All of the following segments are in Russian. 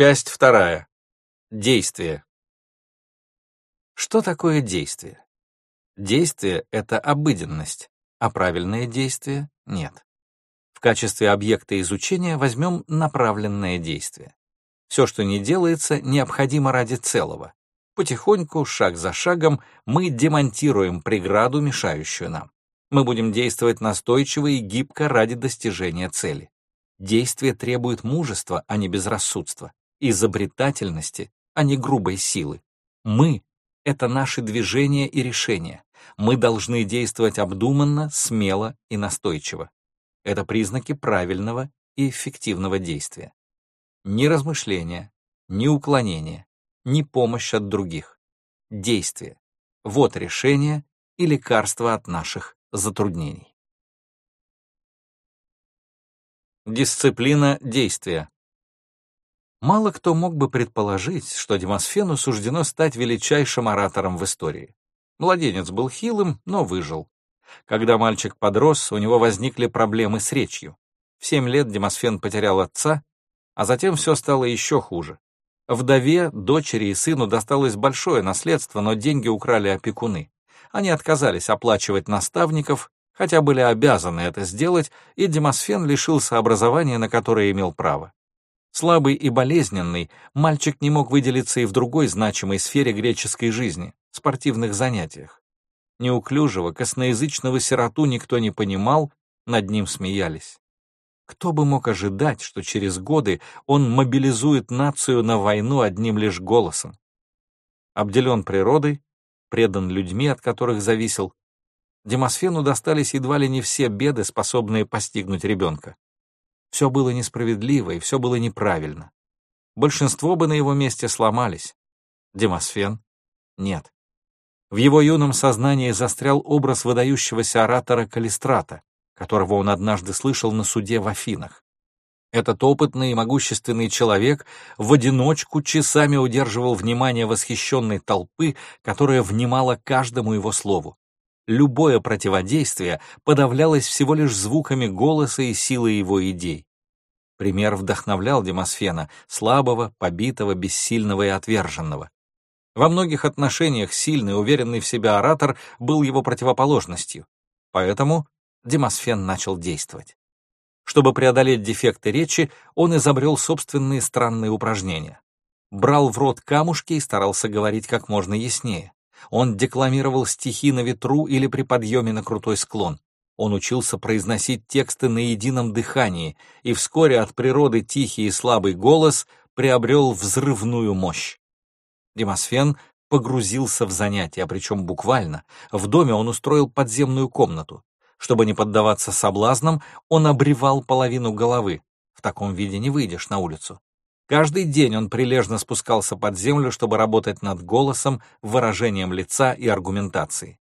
Часть вторая. Действие. Что такое действие? Действие — это обыденность, а правильное действие — нет. В качестве объекта изучения возьмем направленное действие. Все, что не делается, необходимо ради целого. Потихоньку, шаг за шагом, мы демонтируем преграду, мешающую нам. Мы будем действовать настойчиво и гибко ради достижения цели. Действие требует мужества, а не безрассудства изобретательности, а не грубой силы. Мы — это наши движения и решения. Мы должны действовать обдуманно, смело и настойчиво. Это признаки правильного и эффективного действия. Ни размышления, ни уклонения, ни помощь от других. Действие. Вот решение и лекарство от наших затруднений. Дисциплина действия. Мало кто мог бы предположить, что Демосфену суждено стать величайшим оратором в истории. Младенец был хилым, но выжил. Когда мальчик подрос, у него возникли проблемы с речью. В семь лет Демосфен потерял отца, а затем все стало еще хуже. Вдове, дочери и сыну досталось большое наследство, но деньги украли опекуны. Они отказались оплачивать наставников, хотя были обязаны это сделать, и Демосфен лишился образования, на которое имел право. Слабый и болезненный, мальчик не мог выделиться и в другой значимой сфере греческой жизни — спортивных занятиях. Неуклюжего, косноязычного сироту никто не понимал, над ним смеялись. Кто бы мог ожидать, что через годы он мобилизует нацию на войну одним лишь голосом? Обделен природой, предан людьми, от которых зависел, Демосфену достались едва ли не все беды, способные постигнуть ребенка. Все было несправедливо и все было неправильно. Большинство бы на его месте сломались. Демосфен? Нет. В его юном сознании застрял образ выдающегося оратора Калистрата, которого он однажды слышал на суде в Афинах. Этот опытный и могущественный человек в одиночку часами удерживал внимание восхищенной толпы, которая внимала каждому его слову. Любое противодействие подавлялось всего лишь звуками голоса и силой его идей. Пример вдохновлял Демосфена, слабого, побитого, бессильного и отверженного. Во многих отношениях сильный, уверенный в себя оратор был его противоположностью. Поэтому Демосфен начал действовать. Чтобы преодолеть дефекты речи, он изобрел собственные странные упражнения. Брал в рот камушки и старался говорить как можно яснее. Он декламировал стихи на ветру или при подъеме на крутой склон. Он учился произносить тексты на едином дыхании, и вскоре от природы тихий и слабый голос приобрел взрывную мощь. Демосфен погрузился в занятия, причем буквально. В доме он устроил подземную комнату. Чтобы не поддаваться соблазнам, он обревал половину головы. В таком виде не выйдешь на улицу. Каждый день он прилежно спускался под землю, чтобы работать над голосом, выражением лица и аргументацией.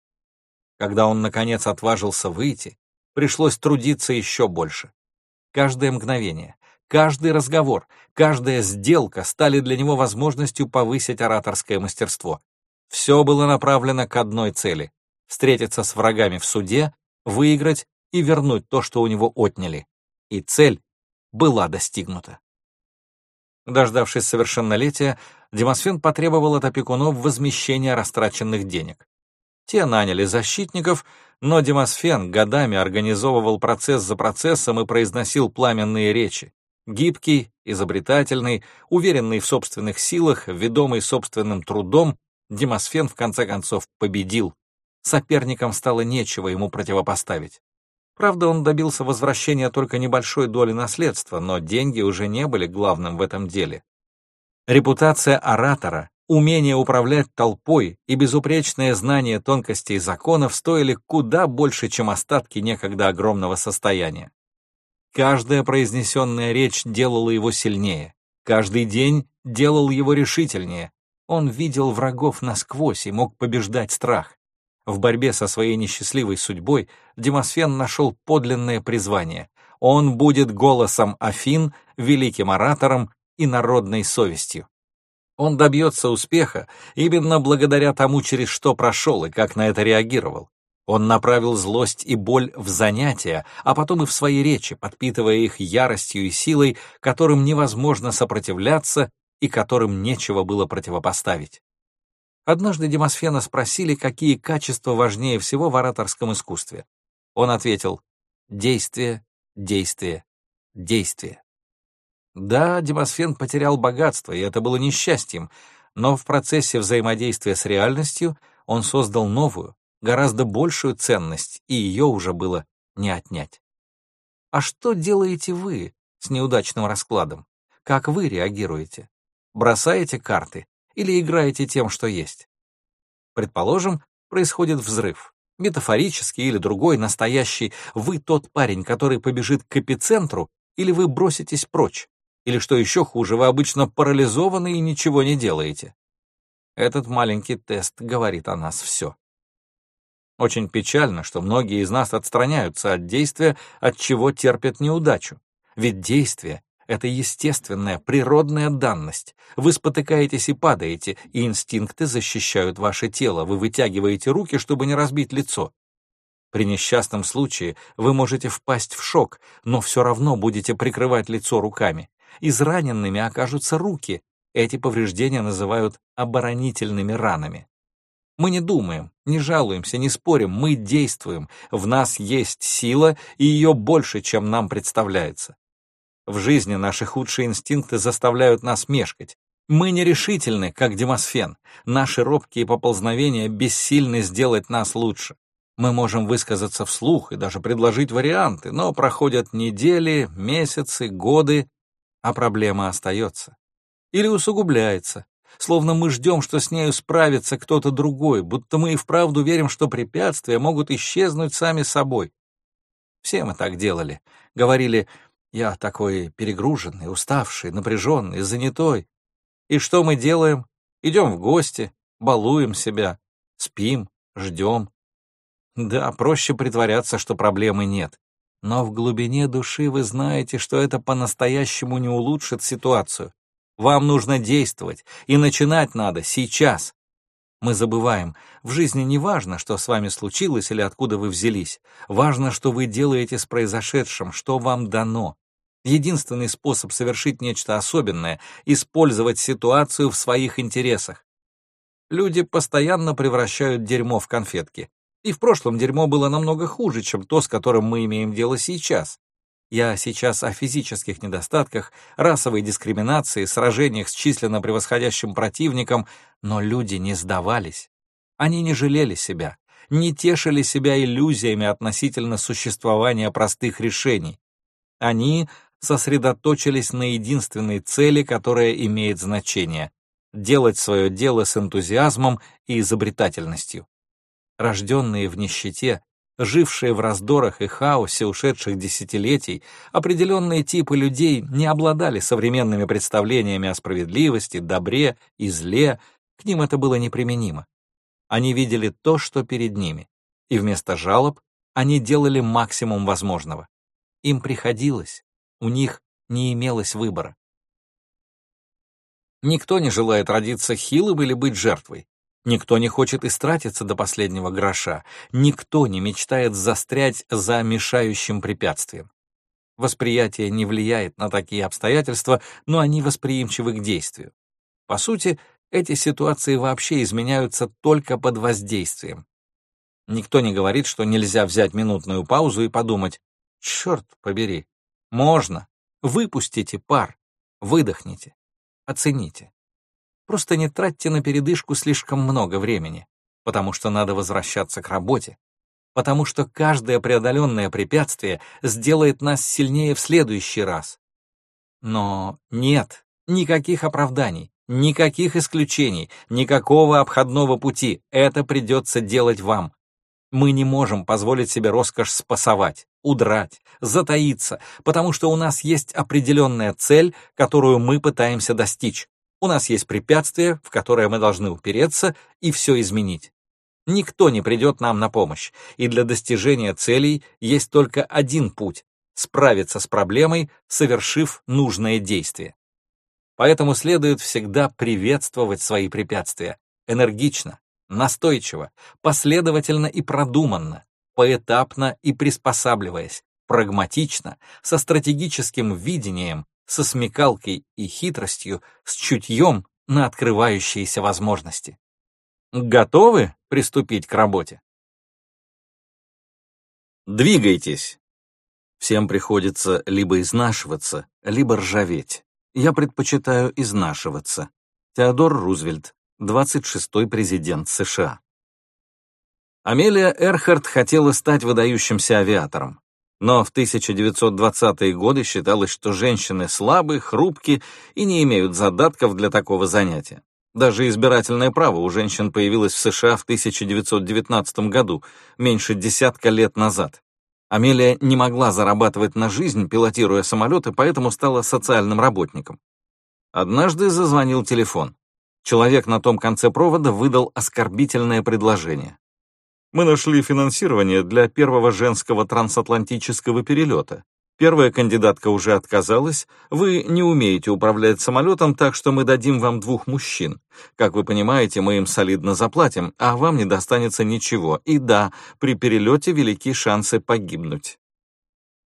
Когда он, наконец, отважился выйти, пришлось трудиться еще больше. Каждое мгновение, каждый разговор, каждая сделка стали для него возможностью повысить ораторское мастерство. Все было направлено к одной цели — встретиться с врагами в суде, выиграть и вернуть то, что у него отняли. И цель была достигнута. Дождавшись совершеннолетия, Демосфен потребовал от опекунов возмещения растраченных денег. Те наняли защитников, но Демосфен годами организовывал процесс за процессом и произносил пламенные речи. Гибкий, изобретательный, уверенный в собственных силах, ведомый собственным трудом, Демосфен в конце концов победил. Соперникам стало нечего ему противопоставить. Правда, он добился возвращения только небольшой доли наследства, но деньги уже не были главным в этом деле. Репутация оратора, умение управлять толпой и безупречное знание тонкостей законов стоили куда больше, чем остатки некогда огромного состояния. Каждая произнесенная речь делала его сильнее, каждый день делал его решительнее. Он видел врагов насквозь и мог побеждать страх. В борьбе со своей несчастливой судьбой Демосфен нашел подлинное призвание. Он будет голосом Афин, великим оратором и народной совестью. Он добьется успеха именно благодаря тому, через что прошел и как на это реагировал. Он направил злость и боль в занятия, а потом и в свои речи, подпитывая их яростью и силой, которым невозможно сопротивляться и которым нечего было противопоставить. Однажды Демосфена спросили, какие качества важнее всего в ораторском искусстве. Он ответил «Действие, действие, действие». Да, Демосфен потерял богатство, и это было несчастьем, но в процессе взаимодействия с реальностью он создал новую, гораздо большую ценность, и ее уже было не отнять. А что делаете вы с неудачным раскладом? Как вы реагируете? Бросаете карты или играете тем, что есть? Предположим, происходит взрыв. Метафорический или другой, настоящий. Вы тот парень, который побежит к эпицентру, или вы броситесь прочь. Или, что еще хуже, вы обычно парализованы и ничего не делаете. Этот маленький тест говорит о нас все. Очень печально, что многие из нас отстраняются от действия, от чего терпят неудачу. Ведь действие — это естественная, природная данность. Вы спотыкаетесь и падаете, и инстинкты защищают ваше тело. Вы вытягиваете руки, чтобы не разбить лицо. При несчастном случае вы можете впасть в шок, но все равно будете прикрывать лицо руками. Израненными окажутся руки. Эти повреждения называют оборонительными ранами. Мы не думаем, не жалуемся, не спорим, мы действуем. В нас есть сила, и ее больше, чем нам представляется. В жизни наши худшие инстинкты заставляют нас мешкать. Мы нерешительны, как Демосфен. Наши робкие поползновения бессильны сделать нас лучше. Мы можем высказаться вслух и даже предложить варианты, но проходят недели, месяцы, годы, а проблема остается. Или усугубляется, словно мы ждем, что с нею справится кто-то другой, будто мы и вправду верим, что препятствия могут исчезнуть сами собой. Все мы так делали. Говорили, я такой перегруженный, уставший, напряженный, занятой. И что мы делаем? Идем в гости, балуем себя, спим, ждем. Да, проще притворяться, что проблемы нет. Но в глубине души вы знаете, что это по-настоящему не улучшит ситуацию. Вам нужно действовать, и начинать надо сейчас. Мы забываем, в жизни не важно, что с вами случилось или откуда вы взялись. Важно, что вы делаете с произошедшим, что вам дано. Единственный способ совершить нечто особенное — использовать ситуацию в своих интересах. Люди постоянно превращают дерьмо в конфетки. И в прошлом дерьмо было намного хуже, чем то, с которым мы имеем дело сейчас. Я сейчас о физических недостатках, расовой дискриминации, сражениях с численно превосходящим противником, но люди не сдавались. Они не жалели себя, не тешили себя иллюзиями относительно существования простых решений. Они сосредоточились на единственной цели, которая имеет значение — делать свое дело с энтузиазмом и изобретательностью. Рожденные в нищете, жившие в раздорах и хаосе ушедших десятилетий, определенные типы людей не обладали современными представлениями о справедливости, добре и зле, к ним это было неприменимо. Они видели то, что перед ними, и вместо жалоб они делали максимум возможного. Им приходилось, у них не имелось выбора. Никто не желает родиться хилым или быть жертвой. Никто не хочет истратиться до последнего гроша, никто не мечтает застрять за мешающим препятствием. Восприятие не влияет на такие обстоятельства, но они восприимчивы к действию. По сути, эти ситуации вообще изменяются только под воздействием. Никто не говорит, что нельзя взять минутную паузу и подумать, черт побери, можно, выпустите пар, выдохните, оцените. Просто не тратьте на передышку слишком много времени, потому что надо возвращаться к работе, потому что каждое преодоленное препятствие сделает нас сильнее в следующий раз. Но нет никаких оправданий, никаких исключений, никакого обходного пути. Это придется делать вам. Мы не можем позволить себе роскошь спасовать, удрать, затаиться, потому что у нас есть определенная цель, которую мы пытаемся достичь. У нас есть препятствие, в которое мы должны упереться и все изменить. Никто не придет нам на помощь, и для достижения целей есть только один путь — справиться с проблемой, совершив нужное действие. Поэтому следует всегда приветствовать свои препятствия, энергично, настойчиво, последовательно и продуманно, поэтапно и приспосабливаясь, прагматично, со стратегическим видением, со смекалкой и хитростью, с чутьем на открывающиеся возможности. Готовы приступить к работе? Двигайтесь. Всем приходится либо изнашиваться, либо ржаветь. Я предпочитаю изнашиваться. Теодор Рузвельт, 26-й президент США. Амелия Эрхард хотела стать выдающимся авиатором. Но в 1920-е годы считалось, что женщины слабы, хрупки и не имеют задатков для такого занятия. Даже избирательное право у женщин появилось в США в 1919 году, меньше десятка лет назад. Амелия не могла зарабатывать на жизнь, пилотируя самолеты, поэтому стала социальным работником. Однажды зазвонил телефон. Человек на том конце провода выдал оскорбительное предложение. «Мы нашли финансирование для первого женского трансатлантического перелета. Первая кандидатка уже отказалась. Вы не умеете управлять самолетом, так что мы дадим вам двух мужчин. Как вы понимаете, мы им солидно заплатим, а вам не достанется ничего. И да, при перелете велики шансы погибнуть.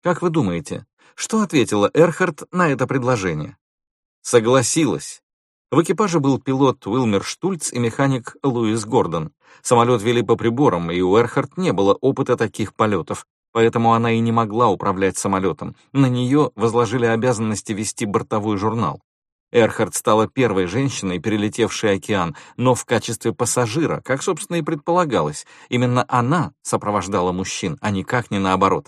Как вы думаете, что ответила Эрхард на это предложение? Согласилась. В экипаже был пилот Уилмер Штульц и механик Луис Гордон. Самолет вели по приборам, и у Эрхард не было опыта таких полетов поэтому она и не могла управлять самолетом. На нее возложили обязанности вести бортовой журнал. Эрхард стала первой женщиной, перелетевшей океан, но в качестве пассажира, как, собственно, и предполагалось. Именно она сопровождала мужчин, а никак не наоборот.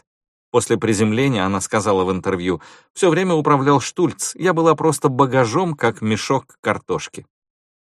После приземления она сказала в интервью, «Все время управлял Штульц, я была просто багажом, как мешок картошки».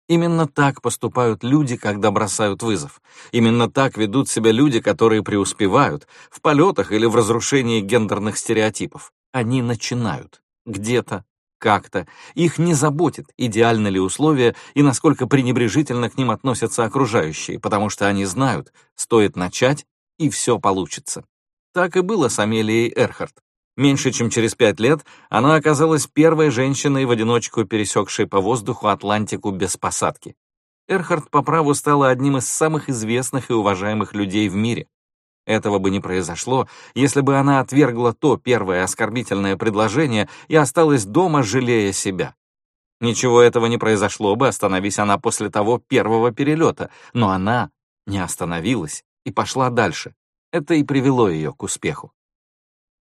Именно так поступают люди, когда бросают вызов. Именно так ведут себя люди, которые преуспевают в полетах или в разрушении гендерных стереотипов. Они начинают. Где-то, как-то. Их не заботит, идеальны ли условия и насколько пренебрежительно к ним относятся окружающие, потому что они знают, стоит начать, и все получится. Так и было с Амелией Эрхард. Меньше чем через пять лет она оказалась первой женщиной, в одиночку пересекшей по воздуху Атлантику без посадки. Эрхард по праву стала одним из самых известных и уважаемых людей в мире. Этого бы не произошло, если бы она отвергла то первое оскорбительное предложение и осталась дома, жалея себя. Ничего этого не произошло бы, остановись она после того первого перелета, но она не остановилась и пошла дальше. Это и привело ее к успеху.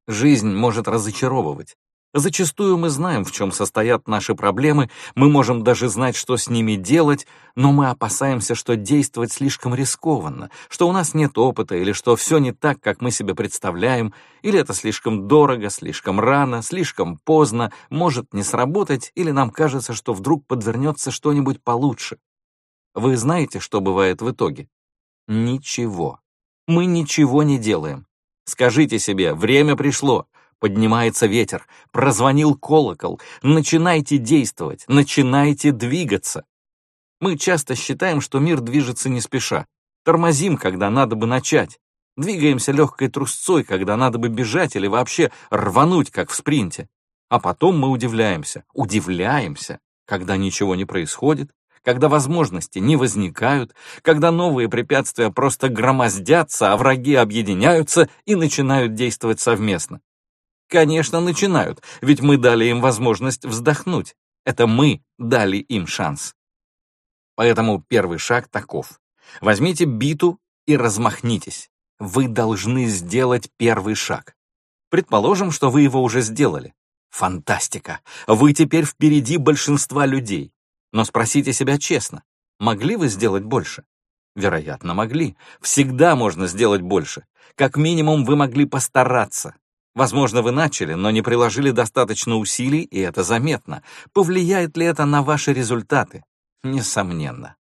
Жизнь может разочаровывать. Зачастую мы знаем, в чем состоят наши проблемы, мы можем даже знать, что с ними делать, но мы опасаемся, что действовать слишком рискованно, что у нас нет опыта, или что все не так, как мы себе представляем, или это слишком дорого, слишком рано, слишком поздно, может не сработать, или нам кажется, что вдруг подвернется что-нибудь получше. Вы знаете, что бывает в итоге? Ничего. Мы ничего не делаем. Скажите себе, время пришло, поднимается ветер, прозвонил колокол, начинайте действовать, начинайте двигаться. Мы часто считаем, что мир движется не спеша, тормозим, когда надо бы начать, двигаемся легкой трусцой, когда надо бы бежать или вообще рвануть, как в спринте. А потом мы удивляемся, удивляемся, когда ничего не происходит, когда возможности не возникают, когда новые препятствия просто громоздятся, а враги объединяются и начинают действовать совместно. Конечно, начинают, ведь мы дали им возможность вздохнуть. Это мы дали им шанс. Поэтому первый шаг таков. Возьмите биту и размахнитесь. Вы должны сделать первый шаг. Предположим, что вы его уже сделали. Фантастика! Вы теперь впереди большинства людей. Но спросите себя честно, могли вы сделать больше? Вероятно, могли. Всегда можно сделать больше. Как минимум, вы могли постараться. Возможно, вы начали, но не приложили достаточно усилий, и это заметно. Повлияет ли это на ваши результаты? Несомненно.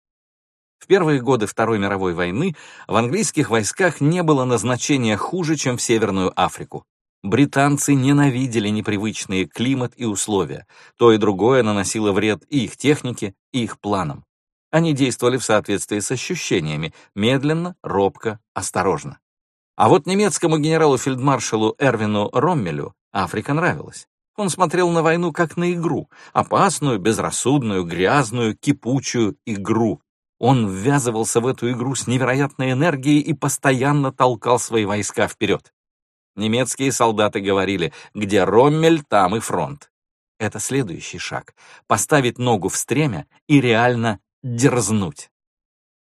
В первые годы Второй мировой войны в английских войсках не было назначения хуже, чем в Северную Африку. Британцы ненавидели непривычные климат и условия. То и другое наносило вред и их технике, и их планам. Они действовали в соответствии с ощущениями, медленно, робко, осторожно. А вот немецкому генералу-фельдмаршалу Эрвину Роммелю Африка нравилась. Он смотрел на войну как на игру, опасную, безрассудную, грязную, кипучую игру. Он ввязывался в эту игру с невероятной энергией и постоянно толкал свои войска вперед. Немецкие солдаты говорили, где Роммель, там и фронт. Это следующий шаг — поставить ногу в стремя и реально дерзнуть.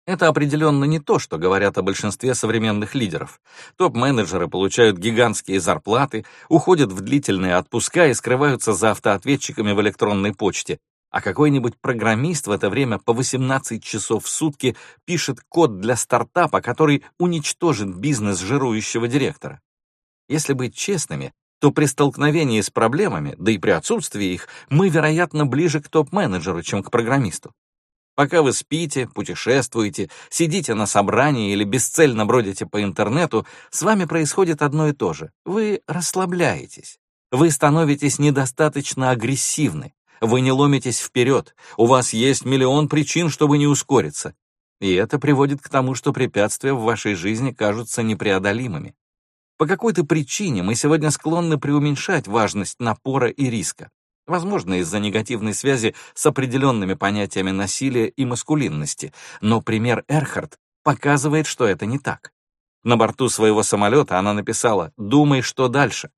Это определенно не то, что говорят о большинстве современных лидеров. Топ-менеджеры получают гигантские зарплаты, уходят в длительные отпуска и скрываются за автоответчиками в электронной почте, а какой-нибудь программист в это время по 18 часов в сутки пишет код для стартапа, который уничтожит бизнес жирующего директора. Если быть честными, то при столкновении с проблемами, да и при отсутствии их, мы, вероятно, ближе к топ-менеджеру, чем к программисту. Пока вы спите, путешествуете, сидите на собрании или бесцельно бродите по интернету, с вами происходит одно и то же. Вы расслабляетесь. Вы становитесь недостаточно агрессивны. Вы не ломитесь вперед. У вас есть миллион причин, чтобы не ускориться. И это приводит к тому, что препятствия в вашей жизни кажутся непреодолимыми. По какой-то причине мы сегодня склонны преуменьшать важность напора и риска возможно, из-за негативной связи с определенными понятиями насилия и маскулинности, но пример Эрхард показывает, что это не так. На борту своего самолета она написала «Думай, что дальше».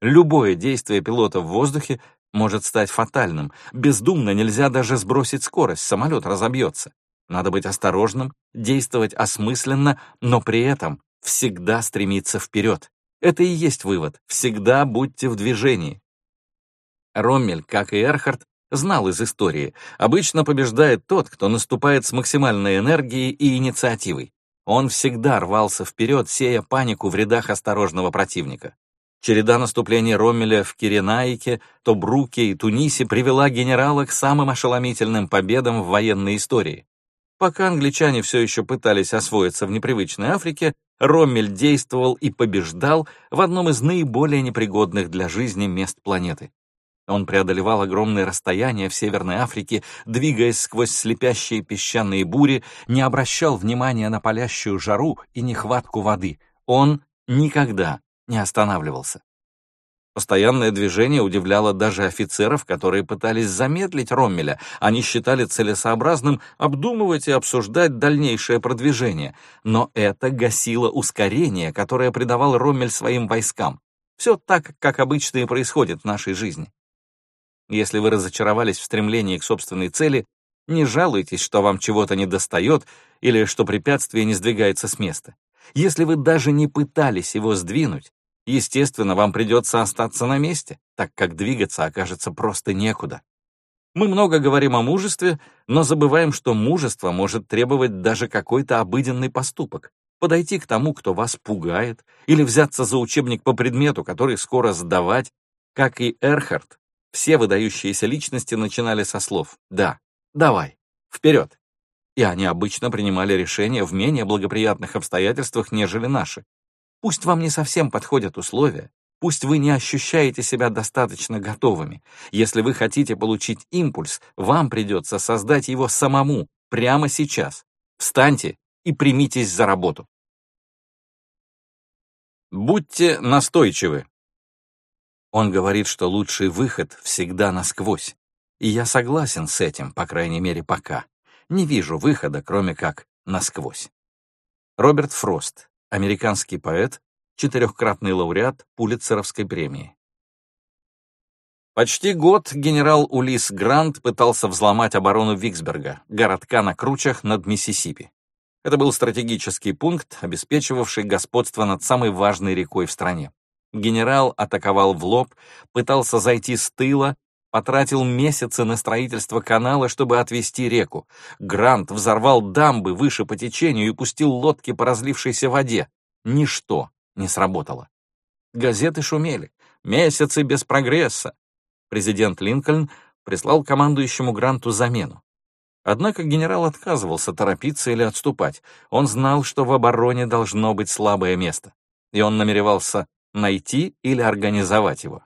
Любое действие пилота в воздухе может стать фатальным. Бездумно нельзя даже сбросить скорость, самолет разобьется. Надо быть осторожным, действовать осмысленно, но при этом всегда стремиться вперед. Это и есть вывод. Всегда будьте в движении. Роммель, как и Эрхард, знал из истории, обычно побеждает тот, кто наступает с максимальной энергией и инициативой. Он всегда рвался вперед, сея панику в рядах осторожного противника. Череда наступлений Роммеля в Киренаике, Тобруке и Тунисе привела генерала к самым ошеломительным победам в военной истории. Пока англичане все еще пытались освоиться в непривычной Африке, Роммель действовал и побеждал в одном из наиболее непригодных для жизни мест планеты. Он преодолевал огромные расстояния в Северной Африке, двигаясь сквозь слепящие песчаные бури, не обращал внимания на палящую жару и нехватку воды. Он никогда не останавливался. Постоянное движение удивляло даже офицеров, которые пытались замедлить Роммеля. Они считали целесообразным обдумывать и обсуждать дальнейшее продвижение. Но это гасило ускорение, которое придавал Роммель своим войскам. Все так, как обычно и происходит в нашей жизни. Если вы разочаровались в стремлении к собственной цели, не жалуйтесь, что вам чего-то недостает или что препятствие не сдвигается с места. Если вы даже не пытались его сдвинуть, естественно, вам придется остаться на месте, так как двигаться окажется просто некуда. Мы много говорим о мужестве, но забываем, что мужество может требовать даже какой-то обыденный поступок. Подойти к тому, кто вас пугает, или взяться за учебник по предмету, который скоро сдавать, как и Эрхард, все выдающиеся личности начинали со слов «да», «давай», «вперед». И они обычно принимали решения в менее благоприятных обстоятельствах, нежели наши. Пусть вам не совсем подходят условия, пусть вы не ощущаете себя достаточно готовыми. Если вы хотите получить импульс, вам придется создать его самому, прямо сейчас. Встаньте и примитесь за работу. Будьте настойчивы. Он говорит, что лучший выход всегда насквозь. И я согласен с этим, по крайней мере, пока. Не вижу выхода, кроме как насквозь. Роберт Фрост, американский поэт, четырехкратный лауреат Пулитцеровской премии. Почти год генерал Улис Грант пытался взломать оборону Виксберга, городка на кручах над Миссисипи. Это был стратегический пункт, обеспечивавший господство над самой важной рекой в стране. Генерал атаковал в лоб, пытался зайти с тыла, потратил месяцы на строительство канала, чтобы отвести реку. Грант взорвал дамбы выше по течению и пустил лодки по разлившейся воде. Ничто не сработало. Газеты шумели. Месяцы без прогресса. Президент Линкольн прислал командующему Гранту замену. Однако генерал отказывался торопиться или отступать. Он знал, что в обороне должно быть слабое место. И он намеревался найти или организовать его.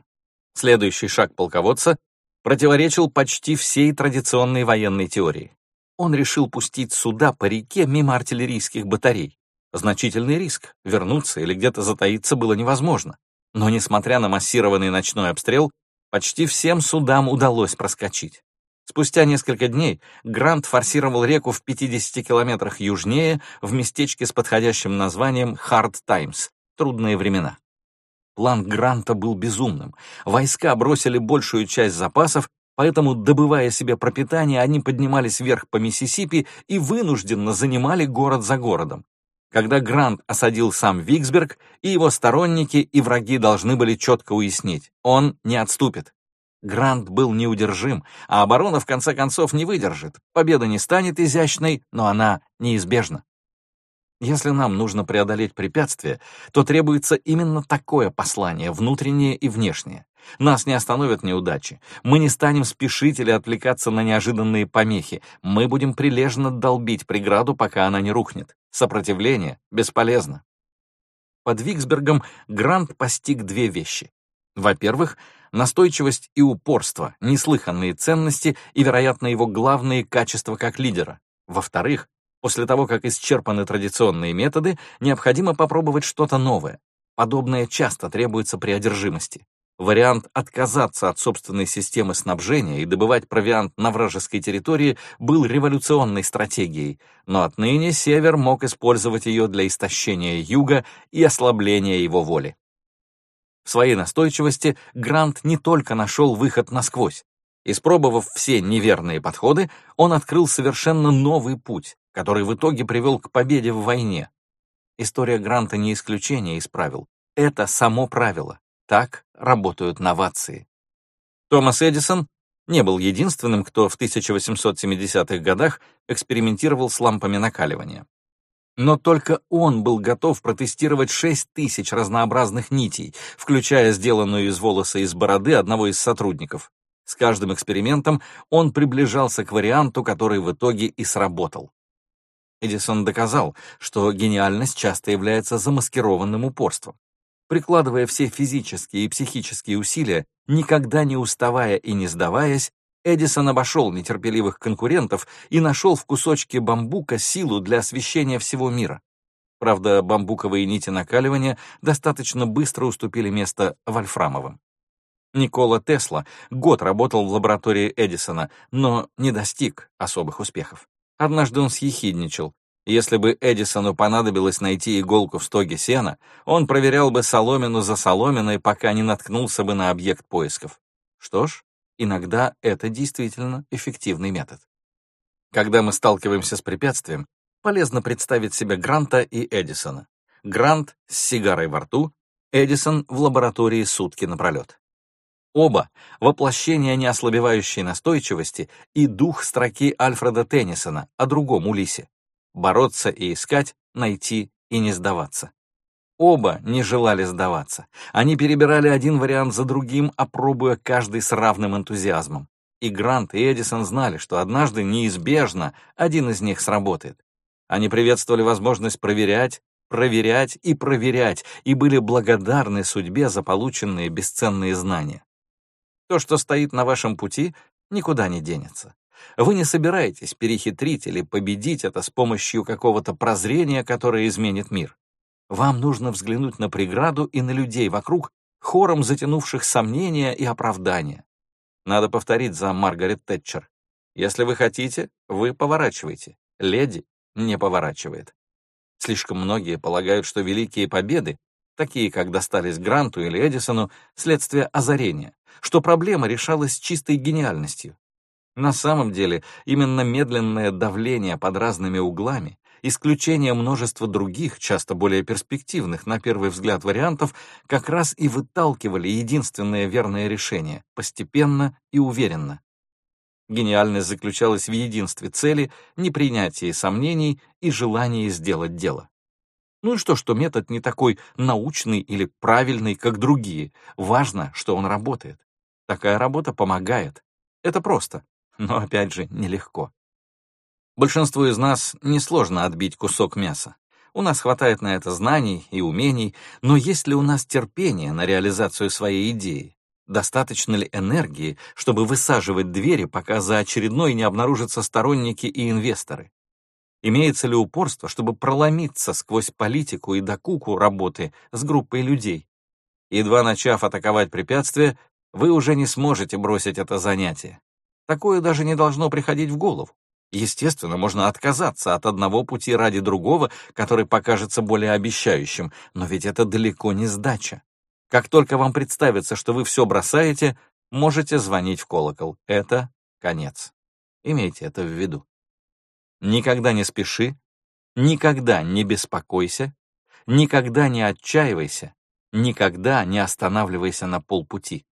Следующий шаг полководца противоречил почти всей традиционной военной теории. Он решил пустить суда по реке мимо артиллерийских батарей. Значительный риск, вернуться или где-то затаиться было невозможно. Но, несмотря на массированный ночной обстрел, почти всем судам удалось проскочить. Спустя несколько дней Грант форсировал реку в 50 километрах южнее в местечке с подходящим названием Hard Times — трудные времена. План Гранта был безумным. Войска бросили большую часть запасов, поэтому, добывая себе пропитание, они поднимались вверх по Миссисипи и вынужденно занимали город за городом. Когда Грант осадил сам Виксберг, и его сторонники и враги должны были четко уяснить, он не отступит. Грант был неудержим, а оборона в конце концов не выдержит. Победа не станет изящной, но она неизбежна. Если нам нужно преодолеть препятствие, то требуется именно такое послание, внутреннее и внешнее. Нас не остановят неудачи. Мы не станем спешить или отвлекаться на неожиданные помехи. Мы будем прилежно долбить преграду, пока она не рухнет. Сопротивление бесполезно. Под Виксбергом Грант постиг две вещи. Во-первых, настойчивость и упорство, неслыханные ценности и, вероятно, его главные качества как лидера. Во-вторых, после того, как исчерпаны традиционные методы, необходимо попробовать что-то новое. Подобное часто требуется при одержимости. Вариант отказаться от собственной системы снабжения и добывать провиант на вражеской территории был революционной стратегией, но отныне Север мог использовать ее для истощения Юга и ослабления его воли. В своей настойчивости Грант не только нашел выход насквозь. Испробовав все неверные подходы, он открыл совершенно новый путь, который в итоге привел к победе в войне. История Гранта не исключение из правил. Это само правило. Так работают новации. Томас Эдисон не был единственным, кто в 1870-х годах экспериментировал с лампами накаливания. Но только он был готов протестировать 6 тысяч разнообразных нитей, включая сделанную из волоса из бороды одного из сотрудников. С каждым экспериментом он приближался к варианту, который в итоге и сработал. Эдисон доказал, что гениальность часто является замаскированным упорством. Прикладывая все физические и психические усилия, никогда не уставая и не сдаваясь, Эдисон обошел нетерпеливых конкурентов и нашел в кусочке бамбука силу для освещения всего мира. Правда, бамбуковые нити накаливания достаточно быстро уступили место вольфрамовым. Никола Тесла год работал в лаборатории Эдисона, но не достиг особых успехов. Однажды он съехидничал. Если бы Эдисону понадобилось найти иголку в стоге сена, он проверял бы соломину за соломиной, пока не наткнулся бы на объект поисков. Что ж, иногда это действительно эффективный метод. Когда мы сталкиваемся с препятствием, полезно представить себе Гранта и Эдисона. Грант с сигарой во рту, Эдисон в лаборатории сутки напролет. Оба — воплощение неослабевающей настойчивости и дух строки Альфреда Теннисона о другом Улисе. Бороться и искать, найти и не сдаваться. Оба не желали сдаваться. Они перебирали один вариант за другим, опробуя каждый с равным энтузиазмом. И Грант, и Эдисон знали, что однажды неизбежно один из них сработает. Они приветствовали возможность проверять, проверять и проверять, и были благодарны судьбе за полученные бесценные знания. То, что стоит на вашем пути, никуда не денется. Вы не собираетесь перехитрить или победить это с помощью какого-то прозрения, которое изменит мир. Вам нужно взглянуть на преграду и на людей вокруг, хором затянувших сомнения и оправдания. Надо повторить за Маргарет Тэтчер. Если вы хотите, вы поворачиваете. Леди не поворачивает. Слишком многие полагают, что великие победы, такие как достались Гранту или Эдисону, следствие озарения, что проблема решалась чистой гениальностью. На самом деле, именно медленное давление под разными углами, исключение множества других, часто более перспективных на первый взгляд вариантов, как раз и выталкивали единственное верное решение, постепенно и уверенно. Гениальность заключалась в единстве цели, непринятии сомнений и желании сделать дело. Ну и что, что метод не такой научный или правильный, как другие. Важно, что он работает. Такая работа помогает. Это просто, но опять же нелегко. Большинству из нас несложно отбить кусок мяса. У нас хватает на это знаний и умений, но есть ли у нас терпение на реализацию своей идеи? Достаточно ли энергии, чтобы высаживать двери, пока за очередной не обнаружатся сторонники и инвесторы? Имеется ли упорство, чтобы проломиться сквозь политику и докуку работы с группой людей? Едва начав атаковать препятствия, вы уже не сможете бросить это занятие. Такое даже не должно приходить в голову. Естественно, можно отказаться от одного пути ради другого, который покажется более обещающим, но ведь это далеко не сдача. Как только вам представится, что вы все бросаете, можете звонить в колокол. Это конец. Имейте это в виду. Никогда не спеши, никогда не беспокойся, никогда не отчаивайся, никогда не останавливайся на полпути.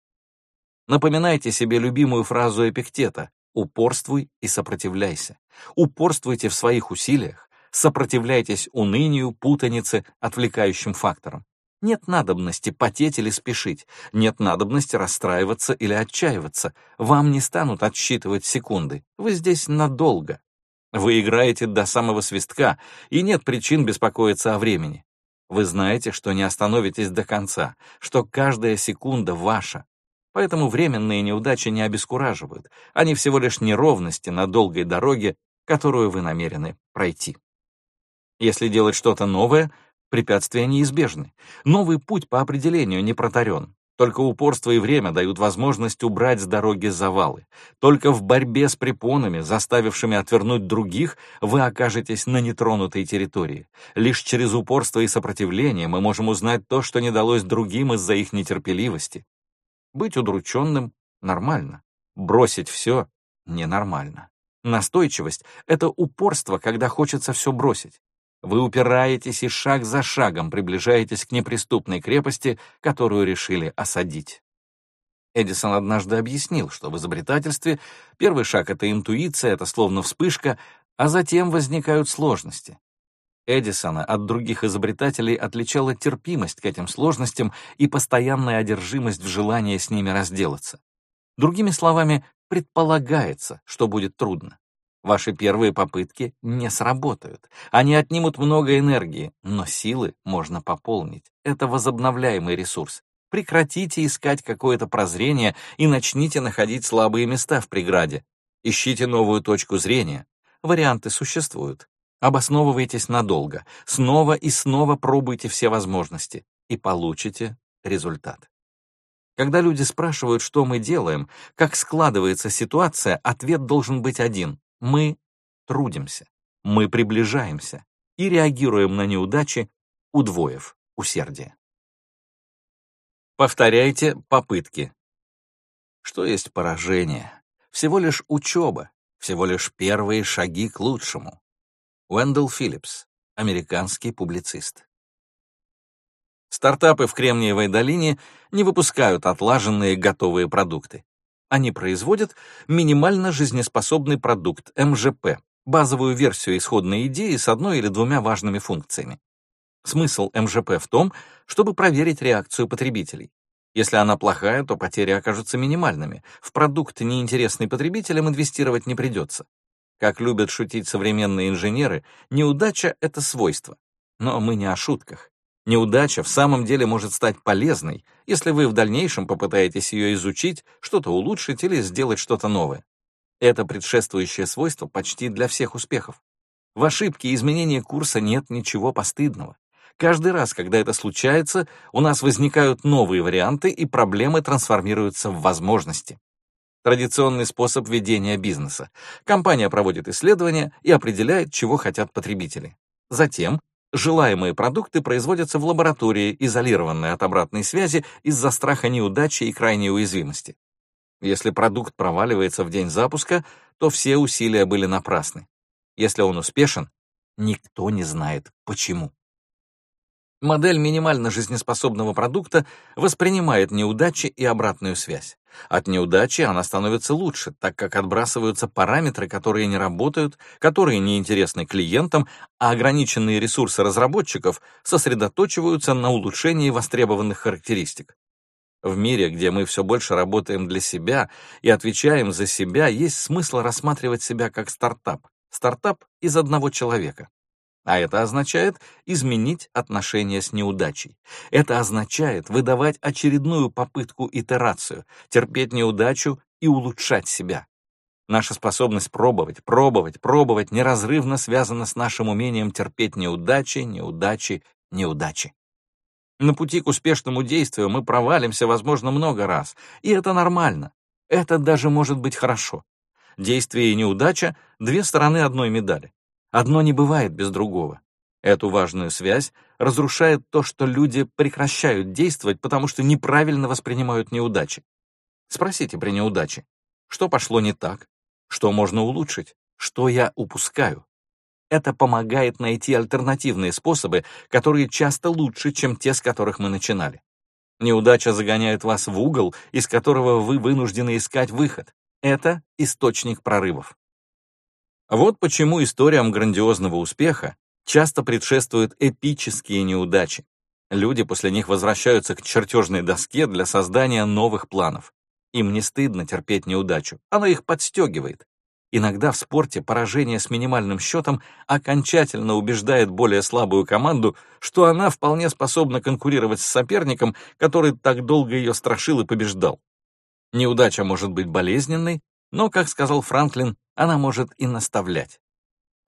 Напоминайте себе любимую фразу Эпиктета «Упорствуй и сопротивляйся». Упорствуйте в своих усилиях, сопротивляйтесь унынию, путанице, отвлекающим факторам. Нет надобности потеть или спешить, нет надобности расстраиваться или отчаиваться. Вам не станут отсчитывать секунды, вы здесь надолго. Вы играете до самого свистка, и нет причин беспокоиться о времени. Вы знаете, что не остановитесь до конца, что каждая секунда ваша. Поэтому временные неудачи не обескураживают, они всего лишь неровности на долгой дороге, которую вы намерены пройти. Если делать что-то новое — Препятствия неизбежны. Новый путь по определению не протарен. Только упорство и время дают возможность убрать с дороги завалы. Только в борьбе с препонами, заставившими отвернуть других, вы окажетесь на нетронутой территории. Лишь через упорство и сопротивление мы можем узнать то, что не далось другим из-за их нетерпеливости. Быть удрученным — нормально. Бросить все — ненормально. Настойчивость — это упорство, когда хочется все бросить. Вы упираетесь и шаг за шагом приближаетесь к неприступной крепости, которую решили осадить. Эдисон однажды объяснил, что в изобретательстве первый шаг — это интуиция, это словно вспышка, а затем возникают сложности. Эдисона от других изобретателей отличала терпимость к этим сложностям и постоянная одержимость в желании с ними разделаться. Другими словами, предполагается, что будет трудно. Ваши первые попытки не сработают. Они отнимут много энергии, но силы можно пополнить. Это возобновляемый ресурс. Прекратите искать какое-то прозрение и начните находить слабые места в преграде. Ищите новую точку зрения. Варианты существуют. Обосновывайтесь надолго. Снова и снова пробуйте все возможности. И получите результат. Когда люди спрашивают, что мы делаем, как складывается ситуация, ответ должен быть один. Мы трудимся, мы приближаемся и реагируем на неудачи, удвоив усердие. Повторяйте попытки. Что есть поражение? Всего лишь учеба, всего лишь первые шаги к лучшему. Уэндell Филлипс, американский публицист. Стартапы в Кремниевой долине не выпускают отлаженные готовые продукты. Они производят минимально жизнеспособный продукт, МЖП, базовую версию исходной идеи с одной или двумя важными функциями. Смысл МЖП в том, чтобы проверить реакцию потребителей. Если она плохая, то потери окажутся минимальными. В продукт, неинтересный потребителям, инвестировать не придется. Как любят шутить современные инженеры, неудача — это свойство. Но мы не о шутках. Неудача в самом деле может стать полезной, если вы в дальнейшем попытаетесь ее изучить, что-то улучшить или сделать что-то новое. Это предшествующее свойство почти для всех успехов. В ошибке и изменении курса нет ничего постыдного. Каждый раз, когда это случается, у нас возникают новые варианты, и проблемы трансформируются в возможности. Традиционный способ ведения бизнеса. Компания проводит исследования и определяет, чего хотят потребители. Затем Желаемые продукты производятся в лаборатории, изолированные от обратной связи из-за страха неудачи и крайней уязвимости. Если продукт проваливается в день запуска, то все усилия были напрасны. Если он успешен, никто не знает почему. Модель минимально жизнеспособного продукта воспринимает неудачи и обратную связь. От неудачи она становится лучше, так как отбрасываются параметры, которые не работают, которые не интересны клиентам, а ограниченные ресурсы разработчиков сосредоточиваются на улучшении востребованных характеристик. В мире, где мы все больше работаем для себя и отвечаем за себя, есть смысл рассматривать себя как стартап. Стартап из одного человека. А это означает изменить отношения с неудачей. Это означает выдавать очередную попытку итерацию, терпеть неудачу и улучшать себя. Наша способность пробовать, пробовать, пробовать неразрывно связана с нашим умением терпеть неудачи, неудачи, неудачи. На пути к успешному действию мы провалимся, возможно, много раз, и это нормально. Это даже может быть хорошо. Действие и неудача — две стороны одной медали. Одно не бывает без другого. Эту важную связь разрушает то, что люди прекращают действовать, потому что неправильно воспринимают неудачи. Спросите при неудаче, что пошло не так, что можно улучшить, что я упускаю. Это помогает найти альтернативные способы, которые часто лучше, чем те, с которых мы начинали. Неудача загоняет вас в угол, из которого вы вынуждены искать выход. Это источник прорывов. Вот почему историям грандиозного успеха часто предшествуют эпические неудачи. Люди после них возвращаются к чертежной доске для создания новых планов. Им не стыдно терпеть неудачу, она их подстегивает. Иногда в спорте поражение с минимальным счетом окончательно убеждает более слабую команду, что она вполне способна конкурировать с соперником, который так долго ее страшил и побеждал. Неудача может быть болезненной, но, как сказал Франклин, она может и наставлять.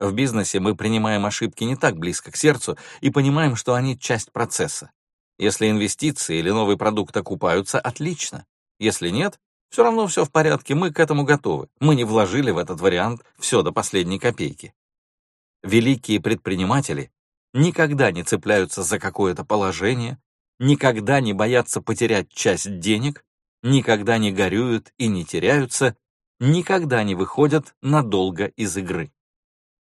В бизнесе мы принимаем ошибки не так близко к сердцу и понимаем, что они часть процесса. Если инвестиции или новый продукт окупаются, отлично. Если нет, все равно все в порядке, мы к этому готовы. Мы не вложили в этот вариант все до последней копейки. Великие предприниматели никогда не цепляются за какое-то положение, никогда не боятся потерять часть денег, никогда не горюют и не теряются, никогда не выходят надолго из игры.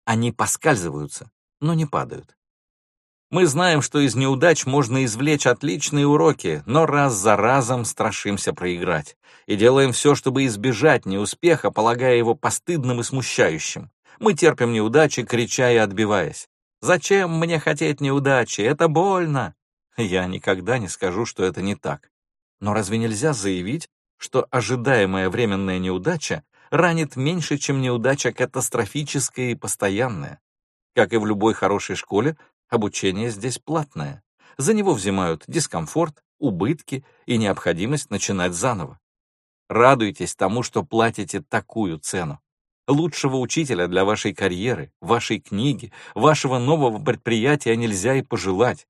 Они поскальзываются, но не падают. Мы знаем, что из неудач можно извлечь отличные уроки, но раз за разом страшимся проиграть. И делаем все, чтобы избежать неуспеха, полагая его постыдным и смущающим. Мы терпим неудачи, крича и отбиваясь. «Зачем мне хотеть неудачи? Это больно!» Я никогда не скажу, что это не так. Но разве нельзя заявить, что ожидаемая временная неудача ранит меньше, чем неудача катастрофическая и постоянная? Как и в любой хорошей школе, Обучение здесь платное. За него взимают дискомфорт, убытки и необходимость начинать заново. Радуйтесь тому, что платите такую цену. Лучшего учителя для вашей карьеры, вашей книги, вашего нового предприятия нельзя и пожелать.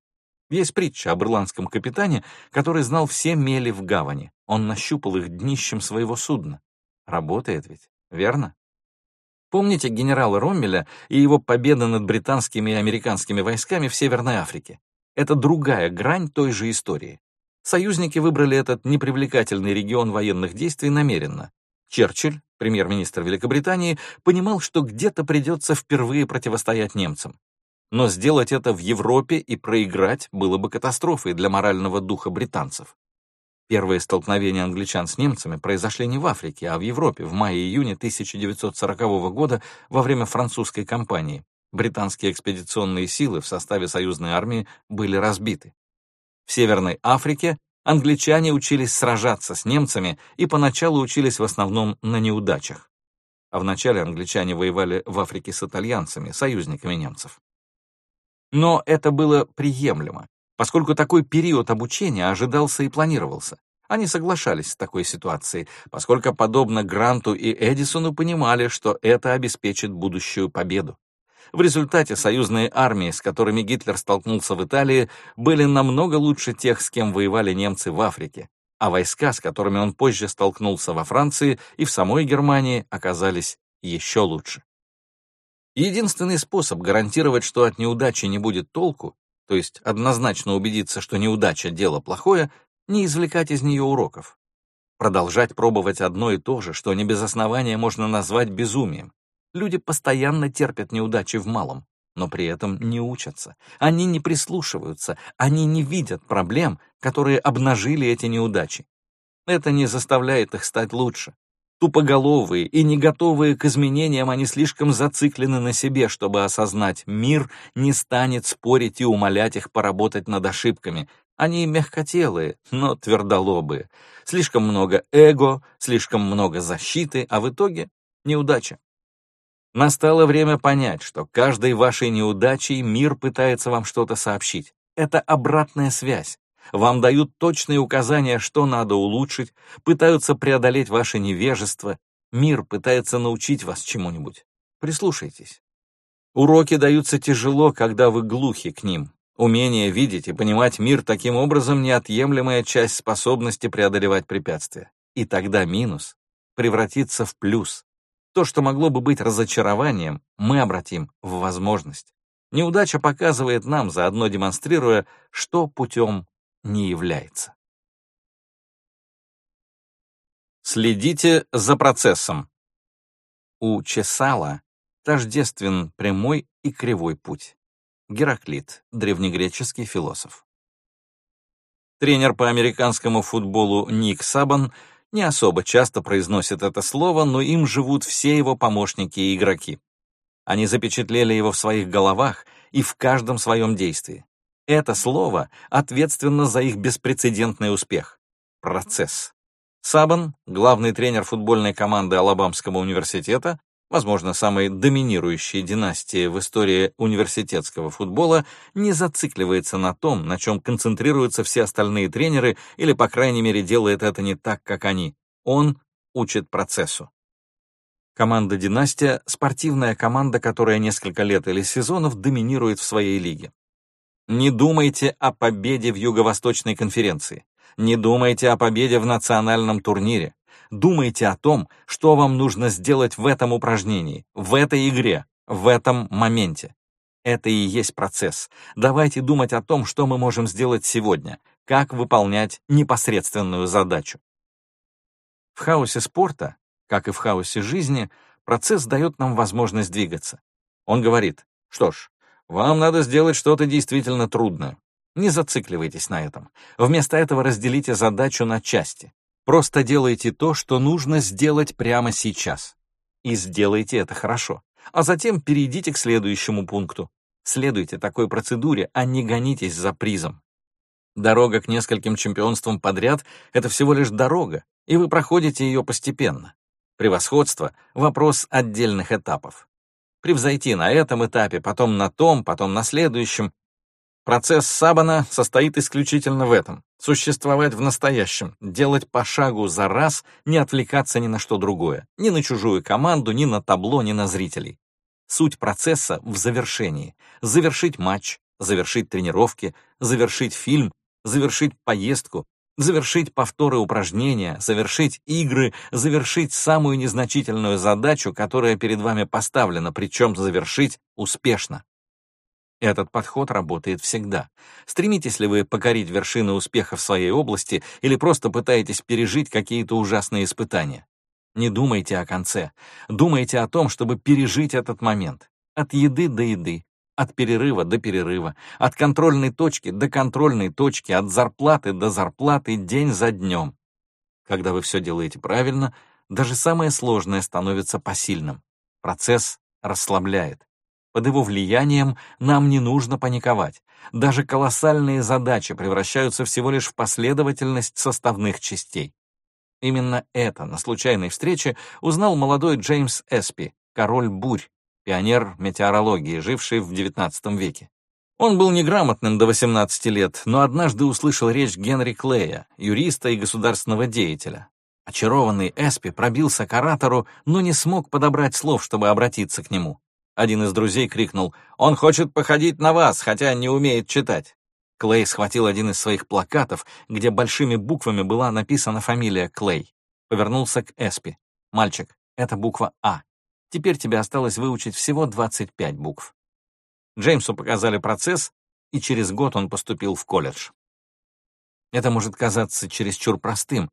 Есть притча об ирландском капитане, который знал все мели в гавани. Он нащупал их днищем своего судна. Работает ведь, верно? Помните генерала Роммеля и его победы над британскими и американскими войсками в Северной Африке? Это другая грань той же истории. Союзники выбрали этот непривлекательный регион военных действий намеренно. Черчилль, премьер-министр Великобритании, понимал, что где-то придется впервые противостоять немцам. Но сделать это в Европе и проиграть было бы катастрофой для морального духа британцев. Первые столкновения англичан с немцами произошли не в Африке, а в Европе в мае-июне 1940 года во время французской кампании. Британские экспедиционные силы в составе союзной армии были разбиты. В Северной Африке англичане учились сражаться с немцами и поначалу учились в основном на неудачах. А вначале англичане воевали в Африке с итальянцами, союзниками немцев. Но это было приемлемо, поскольку такой период обучения ожидался и планировался. Они соглашались с такой ситуацией, поскольку, подобно Гранту и Эдисону, понимали, что это обеспечит будущую победу. В результате союзные армии, с которыми Гитлер столкнулся в Италии, были намного лучше тех, с кем воевали немцы в Африке, а войска, с которыми он позже столкнулся во Франции и в самой Германии, оказались еще лучше. Единственный способ гарантировать, что от неудачи не будет толку, то есть однозначно убедиться, что неудача — дело плохое, не извлекать из нее уроков. Продолжать пробовать одно и то же, что не без основания можно назвать безумием. Люди постоянно терпят неудачи в малом, но при этом не учатся. Они не прислушиваются, они не видят проблем, которые обнажили эти неудачи. Это не заставляет их стать лучше. Тупоголовые и не готовые к изменениям, они слишком зациклены на себе, чтобы осознать, мир не станет спорить и умолять их поработать над ошибками. Они мягкотелые, но твердолобые. Слишком много эго, слишком много защиты, а в итоге неудача. Настало время понять, что каждой вашей неудачей мир пытается вам что-то сообщить. Это обратная связь. Вам дают точные указания, что надо улучшить, пытаются преодолеть ваше невежество. Мир пытается научить вас чему-нибудь. Прислушайтесь. Уроки даются тяжело, когда вы глухи к ним. Умение видеть и понимать мир таким образом — неотъемлемая часть способности преодолевать препятствия. И тогда минус превратится в плюс. То, что могло бы быть разочарованием, мы обратим в возможность. Неудача показывает нам, заодно демонстрируя, что путем не является. Следите за процессом. У Чесала тождествен прямой и кривой путь. Гераклит, древнегреческий философ. Тренер по американскому футболу Ник Сабан не особо часто произносит это слово, но им живут все его помощники и игроки. Они запечатлели его в своих головах и в каждом своем действии. Это слово ответственно за их беспрецедентный успех. Процесс. Сабан, главный тренер футбольной команды Алабамского университета, возможно, самой доминирующей династии в истории университетского футбола, не зацикливается на том, на чем концентрируются все остальные тренеры, или, по крайней мере, делает это не так, как они. Он учит процессу. Команда «Династия» — спортивная команда, которая несколько лет или сезонов доминирует в своей лиге. Не думайте о победе в Юго-Восточной конференции. Не думайте о победе в национальном турнире. Думайте о том, что вам нужно сделать в этом упражнении, в этой игре, в этом моменте. Это и есть процесс. Давайте думать о том, что мы можем сделать сегодня, как выполнять непосредственную задачу. В хаосе спорта, как и в хаосе жизни, процесс дает нам возможность двигаться. Он говорит, что ж, вам надо сделать что-то действительно трудное. Не зацикливайтесь на этом. Вместо этого разделите задачу на части. Просто делайте то, что нужно сделать прямо сейчас. И сделайте это хорошо. А затем перейдите к следующему пункту. Следуйте такой процедуре, а не гонитесь за призом. Дорога к нескольким чемпионствам подряд — это всего лишь дорога, и вы проходите ее постепенно. Превосходство — вопрос отдельных этапов. Превзойти на этом этапе, потом на том, потом на следующем, Процесс Сабана состоит исключительно в этом — существовать в настоящем, делать по шагу за раз, не отвлекаться ни на что другое, ни на чужую команду, ни на табло, ни на зрителей. Суть процесса в завершении. Завершить матч, завершить тренировки, завершить фильм, завершить поездку, завершить повторы упражнения, завершить игры, завершить самую незначительную задачу, которая перед вами поставлена, причем завершить успешно. Этот подход работает всегда. Стремитесь ли вы покорить вершины успеха в своей области или просто пытаетесь пережить какие-то ужасные испытания? Не думайте о конце. Думайте о том, чтобы пережить этот момент. От еды до еды, от перерыва до перерыва, от контрольной точки до контрольной точки, от зарплаты до зарплаты, день за днем. Когда вы все делаете правильно, даже самое сложное становится посильным. Процесс расслабляет. Под его влиянием нам не нужно паниковать. Даже колоссальные задачи превращаются всего лишь в последовательность составных частей. Именно это на случайной встрече узнал молодой Джеймс Эспи, король бурь, пионер метеорологии, живший в XIX веке. Он был неграмотным до 18 лет, но однажды услышал речь Генри Клея, юриста и государственного деятеля. Очарованный Эспи пробился к оратору, но не смог подобрать слов, чтобы обратиться к нему. Один из друзей крикнул «Он хочет походить на вас, хотя не умеет читать». Клей схватил один из своих плакатов, где большими буквами была написана фамилия Клей. Повернулся к Эспи. «Мальчик, это буква А. Теперь тебе осталось выучить всего 25 букв». Джеймсу показали процесс, и через год он поступил в колледж. Это может казаться чересчур простым,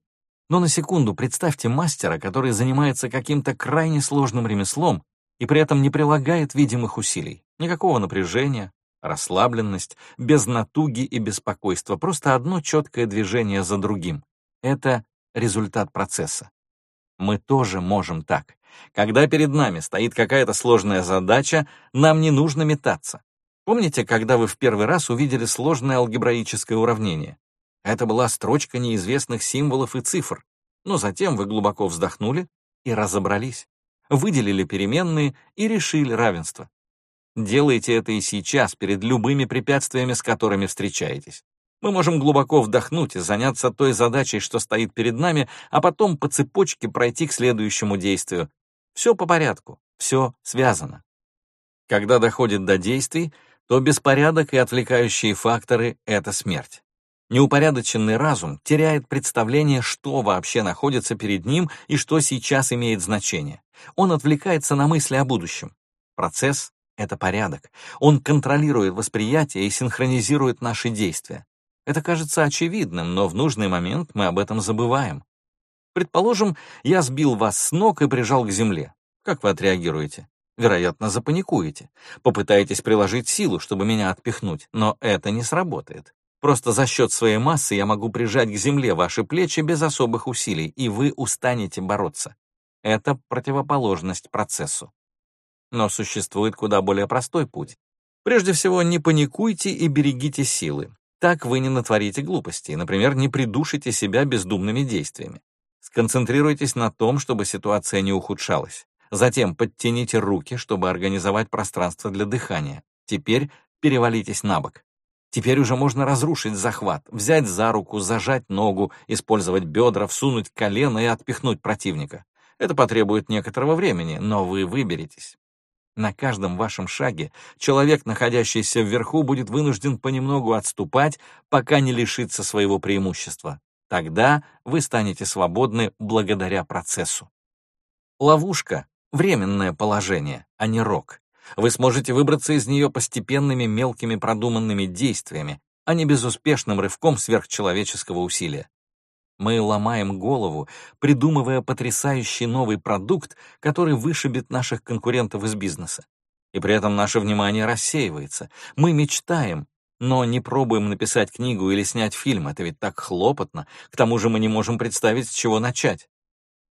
но на секунду представьте мастера, который занимается каким-то крайне сложным ремеслом и при этом не прилагает видимых усилий, никакого напряжения, расслабленность, без натуги и беспокойства, просто одно четкое движение за другим. Это результат процесса. Мы тоже можем так. Когда перед нами стоит какая-то сложная задача, нам не нужно метаться. Помните, когда вы в первый раз увидели сложное алгебраическое уравнение? Это была строчка неизвестных символов и цифр, но затем вы глубоко вздохнули и разобрались выделили переменные и решили равенство. Делайте это и сейчас, перед любыми препятствиями, с которыми встречаетесь. Мы можем глубоко вдохнуть и заняться той задачей, что стоит перед нами, а потом по цепочке пройти к следующему действию. Все по порядку, все связано. Когда доходит до действий, то беспорядок и отвлекающие факторы — это смерть. Неупорядоченный разум теряет представление, что вообще находится перед ним и что сейчас имеет значение. Он отвлекается на мысли о будущем. Процесс Это порядок. Он контролирует восприятие и синхронизирует наши действия. Это кажется очевидным, но в нужный момент мы об этом забываем. Предположим, я сбил вас с ног и прижал к земле. Как вы отреагируете? Вероятно, запаникуете. Попытаетесь приложить силу, чтобы меня отпихнуть, но это не сработает. Просто за счет своей массы я могу прижать к земле ваши плечи без особых усилий, и вы устанете бороться. Это противоположность процессу. Но существует куда более простой путь. Прежде всего, не паникуйте и берегите силы. Так вы не натворите глупостей, например, не придушите себя бездумными действиями. Сконцентрируйтесь на том, чтобы ситуация не ухудшалась. Затем подтяните руки, чтобы организовать пространство для дыхания. Теперь перевалитесь на бок. Теперь уже можно разрушить захват, взять за руку, зажать ногу, использовать бедра, всунуть колено и отпихнуть противника. Это потребует некоторого времени, но вы выберетесь. На каждом вашем шаге человек, находящийся вверху, будет вынужден понемногу отступать, пока не лишится своего преимущества. Тогда вы станете свободны благодаря процессу. Ловушка — временное положение, а не рок. Вы сможете выбраться из нее постепенными мелкими продуманными действиями, а не безуспешным рывком сверхчеловеческого усилия. Мы ломаем голову, придумывая потрясающий новый продукт, который вышибет наших конкурентов из бизнеса. И при этом наше внимание рассеивается. Мы мечтаем, но не пробуем написать книгу или снять фильм, это ведь так хлопотно. К тому же мы не можем представить, с чего начать.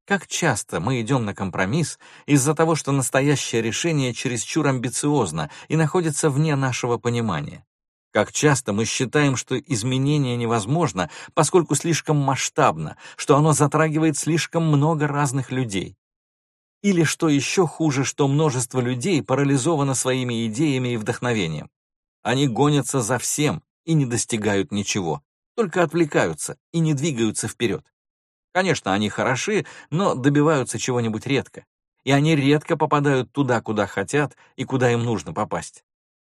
Как часто мы идем на компромисс из-за того, что настоящее решение чересчур амбициозно и находится вне нашего понимания. Как часто мы считаем, что изменение невозможно, поскольку слишком масштабно, что оно затрагивает слишком много разных людей. Или, что еще хуже, что множество людей парализовано своими идеями и вдохновением. Они гонятся за всем и не достигают ничего, только отвлекаются и не двигаются вперед. Конечно, они хороши, но добиваются чего-нибудь редко. И они редко попадают туда, куда хотят и куда им нужно попасть.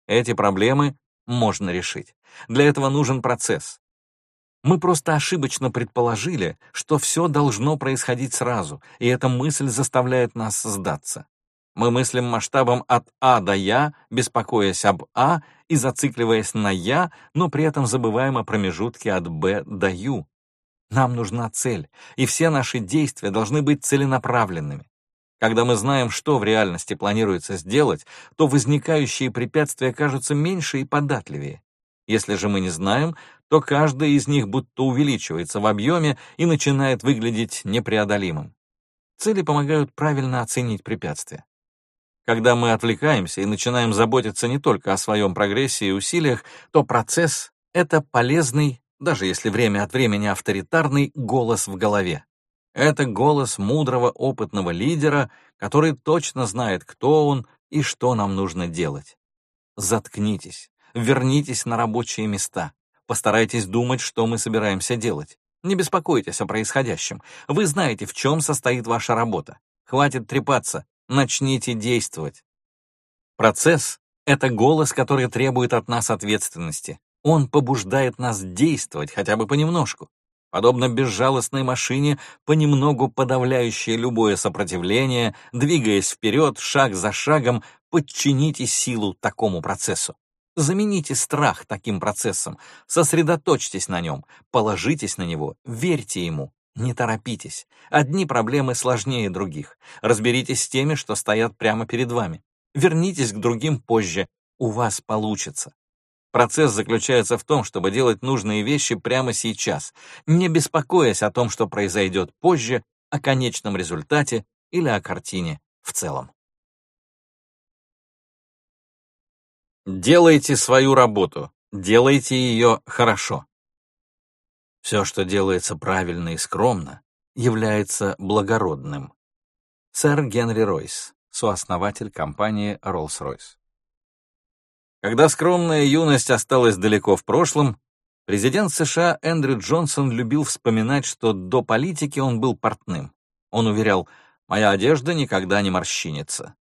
Эти проблемы можно решить. Для этого нужен процесс. Мы просто ошибочно предположили, что все должно происходить сразу, и эта мысль заставляет нас сдаться. Мы мыслим масштабом от А до Я, беспокоясь об А и зацикливаясь на Я, но при этом забываем о промежутке от Б до Ю. Нам нужна цель, и все наши действия должны быть целенаправленными. Когда мы знаем, что в реальности планируется сделать, то возникающие препятствия кажутся меньше и податливее. Если же мы не знаем, то каждый из них будто увеличивается в объеме и начинает выглядеть непреодолимым. Цели помогают правильно оценить препятствия. Когда мы отвлекаемся и начинаем заботиться не только о своем прогрессе и усилиях, то процесс — это полезный, даже если время от времени авторитарный, голос в голове. Это голос мудрого, опытного лидера, который точно знает, кто он и что нам нужно делать. Заткнитесь, вернитесь на рабочие места, постарайтесь думать, что мы собираемся делать. Не беспокойтесь о происходящем. Вы знаете, в чем состоит ваша работа. Хватит трепаться, начните действовать. Процесс — это голос, который требует от нас ответственности. Он побуждает нас действовать хотя бы понемножку подобно безжалостной машине, понемногу подавляющей любое сопротивление, двигаясь вперед, шаг за шагом, подчините силу такому процессу. Замените страх таким процессом, сосредоточьтесь на нем, положитесь на него, верьте ему, не торопитесь. Одни проблемы сложнее других. Разберитесь с теми, что стоят прямо перед вами. Вернитесь к другим позже, у вас получится. Процесс заключается в том, чтобы делать нужные вещи прямо сейчас, не беспокоясь о том, что произойдет позже, о конечном результате или о картине в целом. Делайте свою работу, делайте ее хорошо. Все, что делается правильно и скромно, является благородным. Сэр Генри Ройс, сооснователь компании Rolls-Royce. Когда скромная юность осталась далеко в прошлом, президент США Эндрю Джонсон любил вспоминать, что до политики он был портным. Он уверял, «Моя одежда никогда не морщинится».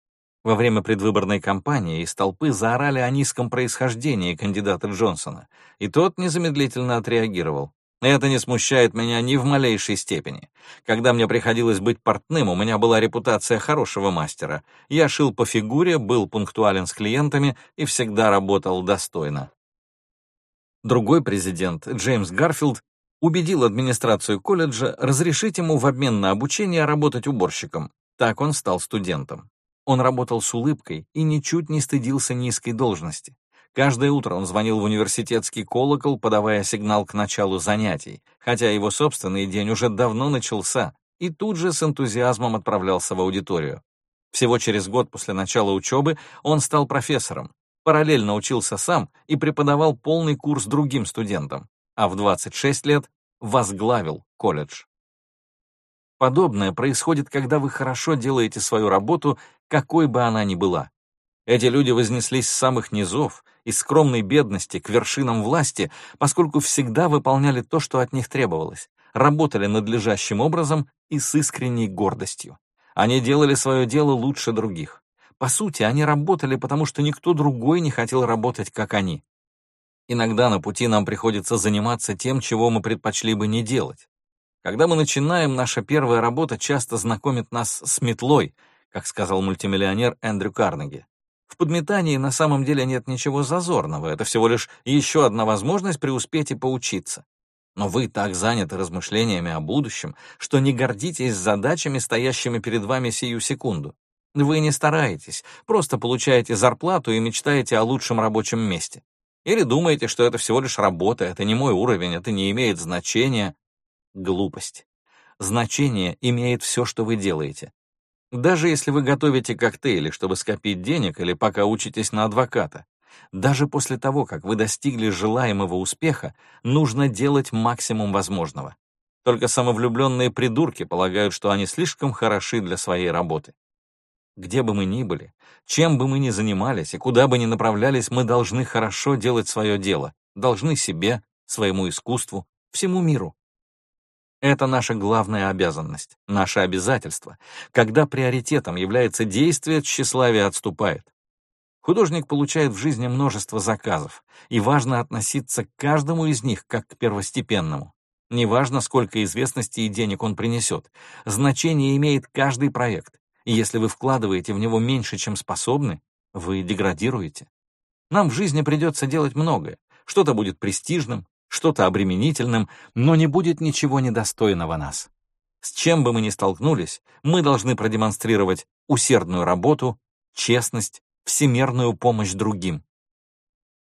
Во время предвыборной кампании из толпы заорали о низком происхождении кандидата Джонсона, и тот незамедлительно отреагировал. Это не смущает меня ни в малейшей степени. Когда мне приходилось быть портным, у меня была репутация хорошего мастера. Я шил по фигуре, был пунктуален с клиентами и всегда работал достойно. Другой президент, Джеймс Гарфилд, убедил администрацию колледжа разрешить ему в обмен на обучение работать уборщиком. Так он стал студентом. Он работал с улыбкой и ничуть не стыдился низкой должности. Каждое утро он звонил в университетский колокол, подавая сигнал к началу занятий, хотя его собственный день уже давно начался, и тут же с энтузиазмом отправлялся в аудиторию. Всего через год после начала учебы он стал профессором, параллельно учился сам и преподавал полный курс другим студентам, а в 26 лет возглавил колледж. Подобное происходит, когда вы хорошо делаете свою работу, какой бы она ни была. Эти люди вознеслись с самых низов, из скромной бедности к вершинам власти, поскольку всегда выполняли то, что от них требовалось, работали надлежащим образом и с искренней гордостью. Они делали свое дело лучше других. По сути, они работали, потому что никто другой не хотел работать, как они. Иногда на пути нам приходится заниматься тем, чего мы предпочли бы не делать. Когда мы начинаем, наша первая работа часто знакомит нас с метлой, как сказал мультимиллионер Эндрю Карнеги. В подметании на самом деле нет ничего зазорного, это всего лишь еще одна возможность преуспеть и поучиться. Но вы так заняты размышлениями о будущем, что не гордитесь задачами, стоящими перед вами сию секунду. Вы не стараетесь, просто получаете зарплату и мечтаете о лучшем рабочем месте. Или думаете, что это всего лишь работа, это не мой уровень, это не имеет значения. Глупость. Значение имеет все, что вы делаете. Даже если вы готовите коктейли, чтобы скопить денег, или пока учитесь на адвоката, даже после того, как вы достигли желаемого успеха, нужно делать максимум возможного. Только самовлюбленные придурки полагают, что они слишком хороши для своей работы. Где бы мы ни были, чем бы мы ни занимались и куда бы ни направлялись, мы должны хорошо делать свое дело, должны себе, своему искусству, всему миру. Это наша главная обязанность, наше обязательство. Когда приоритетом является действие, тщеславие отступает. Художник получает в жизни множество заказов, и важно относиться к каждому из них как к первостепенному. Неважно, сколько известности и денег он принесет, значение имеет каждый проект, и если вы вкладываете в него меньше, чем способны, вы деградируете. Нам в жизни придется делать многое. Что-то будет престижным, что-то обременительным, но не будет ничего недостойного нас. С чем бы мы ни столкнулись, мы должны продемонстрировать усердную работу, честность, всемерную помощь другим.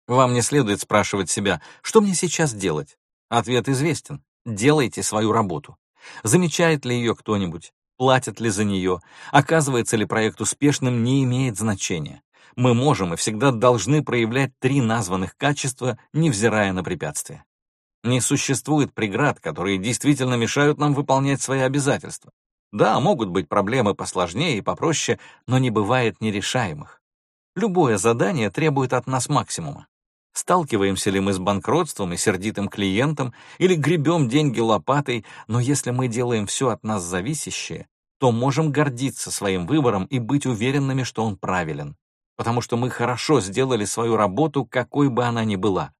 Вам не следует спрашивать себя, что мне сейчас делать? Ответ известен. Делайте свою работу. Замечает ли ее кто-нибудь? Платят ли за нее? Оказывается ли проект успешным, не имеет значения. Мы можем и всегда должны проявлять три названных качества, невзирая на препятствия. Не существует преград, которые действительно мешают нам выполнять свои обязательства. Да, могут быть проблемы посложнее и попроще, но не бывает нерешаемых. Любое задание требует от нас максимума. Сталкиваемся ли мы с банкротством и сердитым клиентом, или гребем деньги лопатой, но если мы делаем все от нас зависящее, то можем гордиться своим выбором и быть уверенными, что он правилен, потому что мы хорошо сделали свою работу, какой бы она ни была.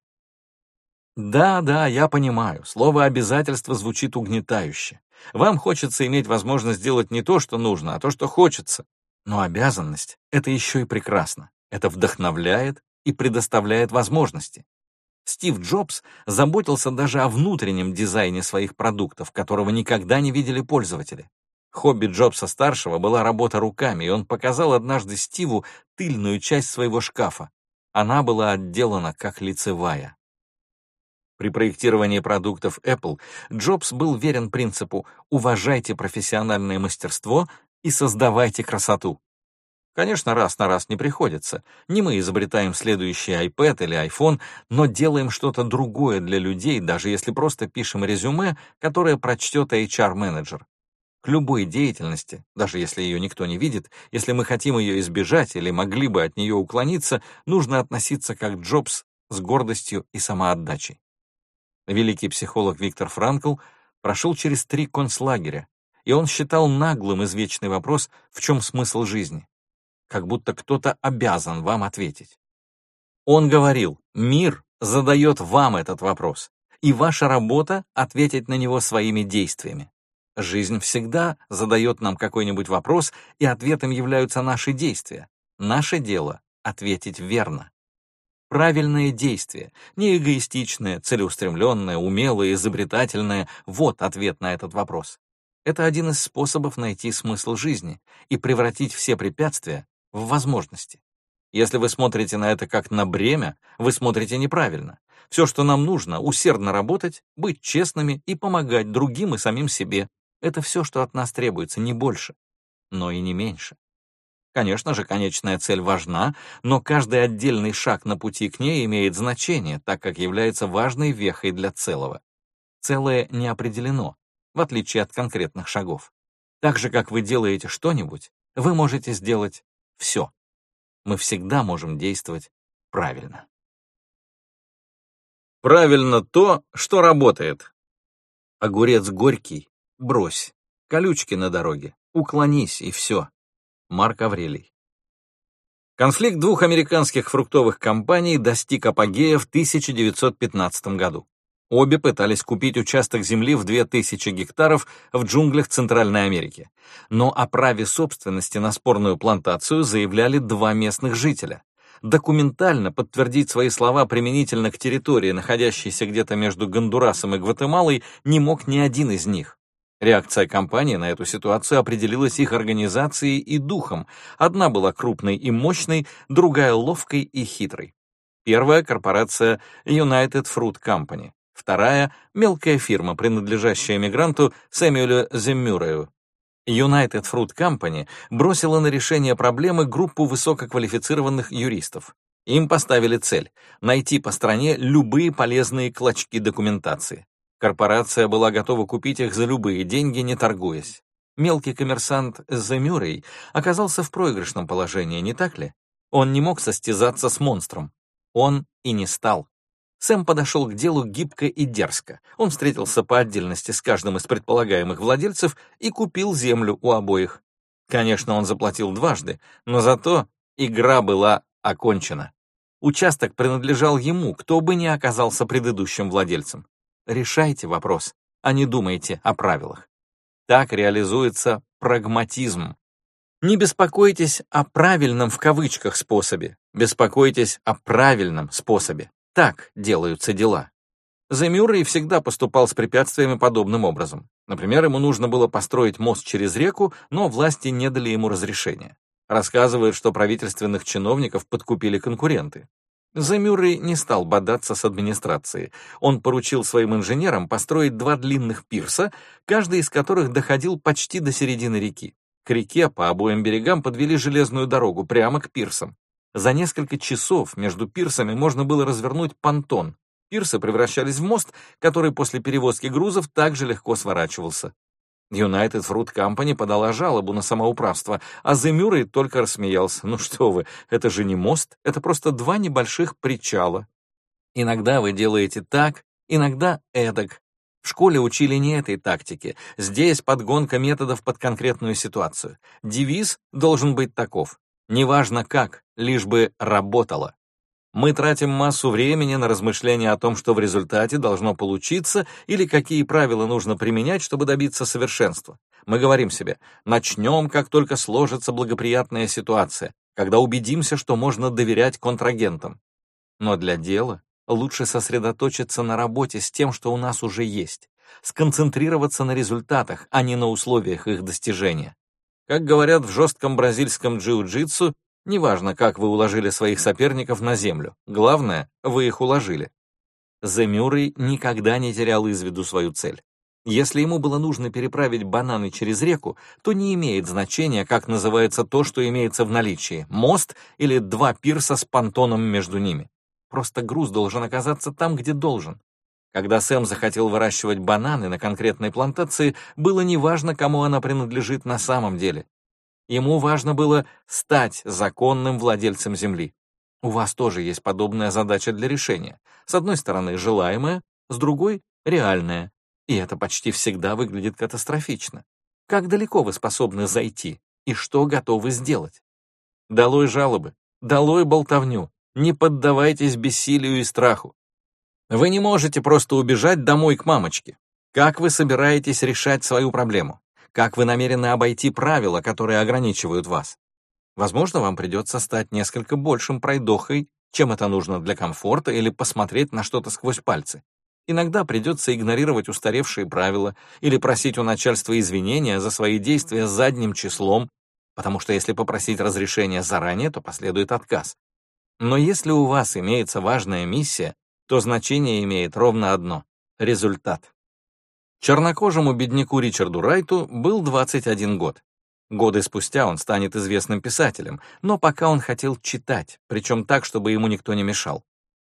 Да, да, я понимаю, слово «обязательство» звучит угнетающе. Вам хочется иметь возможность сделать не то, что нужно, а то, что хочется. Но обязанность — это еще и прекрасно. Это вдохновляет и предоставляет возможности. Стив Джобс заботился даже о внутреннем дизайне своих продуктов, которого никогда не видели пользователи. Хобби Джобса-старшего была работа руками, и он показал однажды Стиву тыльную часть своего шкафа. Она была отделана как лицевая. При проектировании продуктов Apple Джобс был верен принципу «уважайте профессиональное мастерство и создавайте красоту». Конечно, раз на раз не приходится. Не мы изобретаем следующий iPad или iPhone, но делаем что-то другое для людей, даже если просто пишем резюме, которое прочтет HR-менеджер. К любой деятельности, даже если ее никто не видит, если мы хотим ее избежать или могли бы от нее уклониться, нужно относиться как Джобс с гордостью и самоотдачей. Великий психолог Виктор Франкл прошел через три концлагеря, и он считал наглым извечный вопрос «в чем смысл жизни?», как будто кто-то обязан вам ответить. Он говорил, мир задает вам этот вопрос, и ваша работа — ответить на него своими действиями. Жизнь всегда задает нам какой-нибудь вопрос, и ответом являются наши действия. Наше дело — ответить верно. Правильное действие, не эгоистичное, целеустремленное, умелое, изобретательное — вот ответ на этот вопрос. Это один из способов найти смысл жизни и превратить все препятствия в возможности. Если вы смотрите на это как на бремя, вы смотрите неправильно. Все, что нам нужно, усердно работать, быть честными и помогать другим и самим себе. Это все, что от нас требуется, не больше, но и не меньше. Конечно же, конечная цель важна, но каждый отдельный шаг на пути к ней имеет значение, так как является важной вехой для целого. Целое не определено, в отличие от конкретных шагов. Так же, как вы делаете что-нибудь, вы можете сделать все. Мы всегда можем действовать правильно. Правильно то, что работает. Огурец горький, брось. Колючки на дороге, уклонись и все. Марк Аврелий. Конфликт двух американских фруктовых компаний достиг апогея в 1915 году. Обе пытались купить участок земли в 2000 гектаров в джунглях Центральной Америки. Но о праве собственности на спорную плантацию заявляли два местных жителя. Документально подтвердить свои слова применительно к территории, находящейся где-то между Гондурасом и Гватемалой, не мог ни один из них. Реакция компании на эту ситуацию определилась их организацией и духом. Одна была крупной и мощной, другая ловкой и хитрой. Первая — корпорация United Fruit Company. Вторая — мелкая фирма, принадлежащая мигранту Сэмюэлю Земмюрею. United Fruit Company бросила на решение проблемы группу высококвалифицированных юристов. Им поставили цель — найти по стране любые полезные клочки документации. Корпорация была готова купить их за любые деньги, не торгуясь. Мелкий коммерсант Земюрей оказался в проигрышном положении, не так ли? Он не мог состязаться с монстром. Он и не стал. Сэм подошел к делу гибко и дерзко. Он встретился по отдельности с каждым из предполагаемых владельцев и купил землю у обоих. Конечно, он заплатил дважды, но зато игра была окончена. Участок принадлежал ему, кто бы ни оказался предыдущим владельцем решайте вопрос, а не думайте о правилах. Так реализуется прагматизм. Не беспокойтесь о правильном в кавычках способе, беспокойтесь о правильном способе. Так делаются дела. Земюррей всегда поступал с препятствиями подобным образом. Например, ему нужно было построить мост через реку, но власти не дали ему разрешения. Рассказывают, что правительственных чиновников подкупили конкуренты. Замюррей не стал бодаться с администрацией. Он поручил своим инженерам построить два длинных пирса, каждый из которых доходил почти до середины реки. К реке по обоим берегам подвели железную дорогу прямо к пирсам. За несколько часов между пирсами можно было развернуть понтон. Пирсы превращались в мост, который после перевозки грузов также легко сворачивался. United Fruit Company подала жалобу на самоуправство, а The только рассмеялся. Ну что вы, это же не мост, это просто два небольших причала. Иногда вы делаете так, иногда эдак. В школе учили не этой тактике. Здесь подгонка методов под конкретную ситуацию. Девиз должен быть таков. Неважно как, лишь бы работало. Мы тратим массу времени на размышления о том, что в результате должно получиться или какие правила нужно применять, чтобы добиться совершенства. Мы говорим себе, начнем, как только сложится благоприятная ситуация, когда убедимся, что можно доверять контрагентам. Но для дела лучше сосредоточиться на работе с тем, что у нас уже есть, сконцентрироваться на результатах, а не на условиях их достижения. Как говорят в жестком бразильском джиу-джитсу, Неважно, как вы уложили своих соперников на землю, главное, вы их уложили. Земюррей никогда не терял из виду свою цель. Если ему было нужно переправить бананы через реку, то не имеет значения, как называется то, что имеется в наличии — мост или два пирса с понтоном между ними. Просто груз должен оказаться там, где должен. Когда Сэм захотел выращивать бананы на конкретной плантации, было неважно, кому она принадлежит на самом деле. Ему важно было стать законным владельцем земли. У вас тоже есть подобная задача для решения. С одной стороны, желаемая, с другой — реальная. И это почти всегда выглядит катастрофично. Как далеко вы способны зайти и что готовы сделать? Долой жалобы, долой болтовню, не поддавайтесь бессилию и страху. Вы не можете просто убежать домой к мамочке. Как вы собираетесь решать свою проблему? Как вы намерены обойти правила, которые ограничивают вас? Возможно, вам придется стать несколько большим пройдохой, чем это нужно для комфорта, или посмотреть на что-то сквозь пальцы. Иногда придется игнорировать устаревшие правила или просить у начальства извинения за свои действия задним числом, потому что если попросить разрешения заранее, то последует отказ. Но если у вас имеется важная миссия, то значение имеет ровно одно — результат. Чернокожему бедняку Ричарду Райту был 21 год. Годы спустя он станет известным писателем, но пока он хотел читать, причем так, чтобы ему никто не мешал.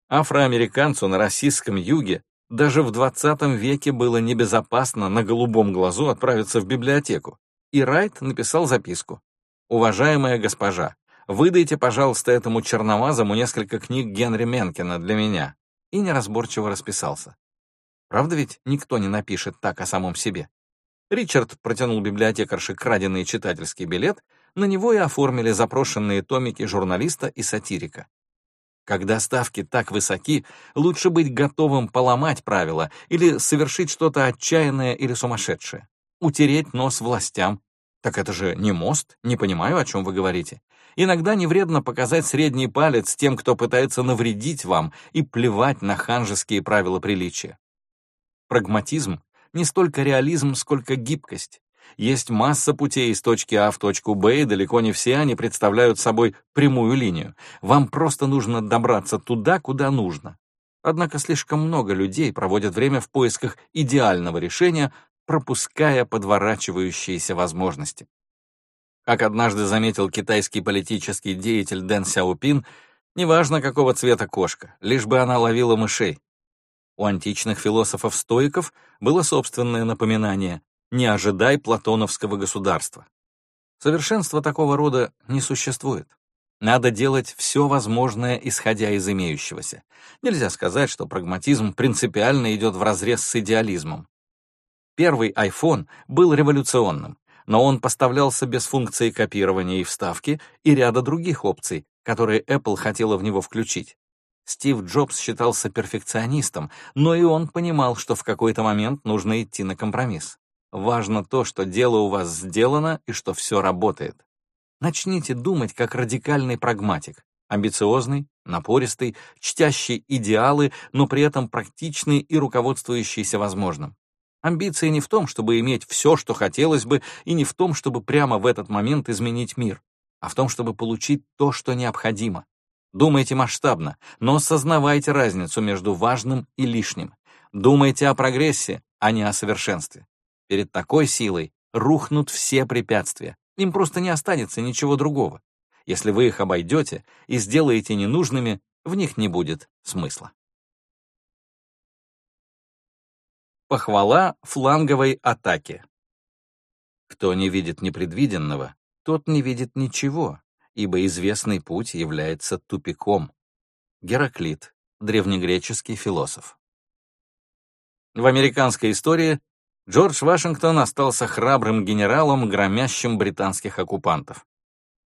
Афроамериканцу на российском юге даже в 20 веке было небезопасно на голубом глазу отправиться в библиотеку, и Райт написал записку. «Уважаемая госпожа, выдайте, пожалуйста, этому черновазому несколько книг Генри Менкина для меня», и неразборчиво расписался. Правда ведь никто не напишет так о самом себе? Ричард протянул библиотекарше краденый читательский билет, на него и оформили запрошенные томики журналиста и сатирика. Когда ставки так высоки, лучше быть готовым поломать правила или совершить что-то отчаянное или сумасшедшее. Утереть нос властям. Так это же не мост, не понимаю, о чем вы говорите. Иногда не вредно показать средний палец тем, кто пытается навредить вам, и плевать на ханжеские правила приличия. Прагматизм — не столько реализм, сколько гибкость. Есть масса путей из точки А в точку Б, и далеко не все они представляют собой прямую линию. Вам просто нужно добраться туда, куда нужно. Однако слишком много людей проводят время в поисках идеального решения, пропуская подворачивающиеся возможности. Как однажды заметил китайский политический деятель Дэн Сяопин, неважно, какого цвета кошка, лишь бы она ловила мышей. У античных философов-стоиков было собственное напоминание «не ожидай платоновского государства». Совершенства такого рода не существует. Надо делать все возможное, исходя из имеющегося. Нельзя сказать, что прагматизм принципиально идет вразрез с идеализмом. Первый iPhone был революционным, но он поставлялся без функции копирования и вставки и ряда других опций, которые Apple хотела в него включить. Стив Джобс считался перфекционистом, но и он понимал, что в какой-то момент нужно идти на компромисс. Важно то, что дело у вас сделано и что все работает. Начните думать как радикальный прагматик, амбициозный, напористый, чтящий идеалы, но при этом практичный и руководствующийся возможным. Амбиции не в том, чтобы иметь все, что хотелось бы, и не в том, чтобы прямо в этот момент изменить мир, а в том, чтобы получить то, что необходимо. Думайте масштабно, но осознавайте разницу между важным и лишним. Думайте о прогрессе, а не о совершенстве. Перед такой силой рухнут все препятствия. Им просто не останется ничего другого. Если вы их обойдете и сделаете ненужными, в них не будет смысла. Похвала фланговой атаки. Кто не видит непредвиденного, тот не видит ничего, ибо известный путь является тупиком. Гераклит, древнегреческий философ. В американской истории Джордж Вашингтон остался храбрым генералом, громящим британских оккупантов.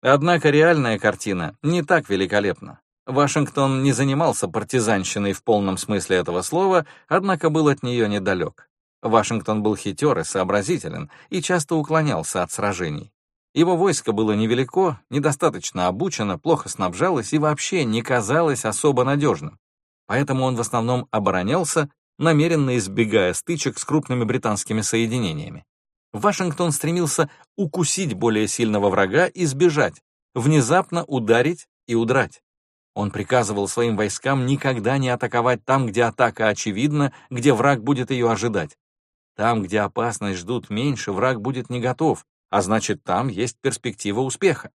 Однако реальная картина не так великолепна. Вашингтон не занимался партизанщиной в полном смысле этого слова, однако был от нее недалек. Вашингтон был хитер и сообразителен и часто уклонялся от сражений. Его войско было невелико, недостаточно обучено, плохо снабжалось и вообще не казалось особо надежным. Поэтому он в основном оборонялся, намеренно избегая стычек с крупными британскими соединениями. Вашингтон стремился укусить более сильного врага и сбежать, внезапно ударить и удрать. Он приказывал своим войскам никогда не атаковать там, где атака очевидна, где враг будет ее ожидать. Там, где опасность ждут меньше, враг будет не готов, а значит, там есть перспектива успеха.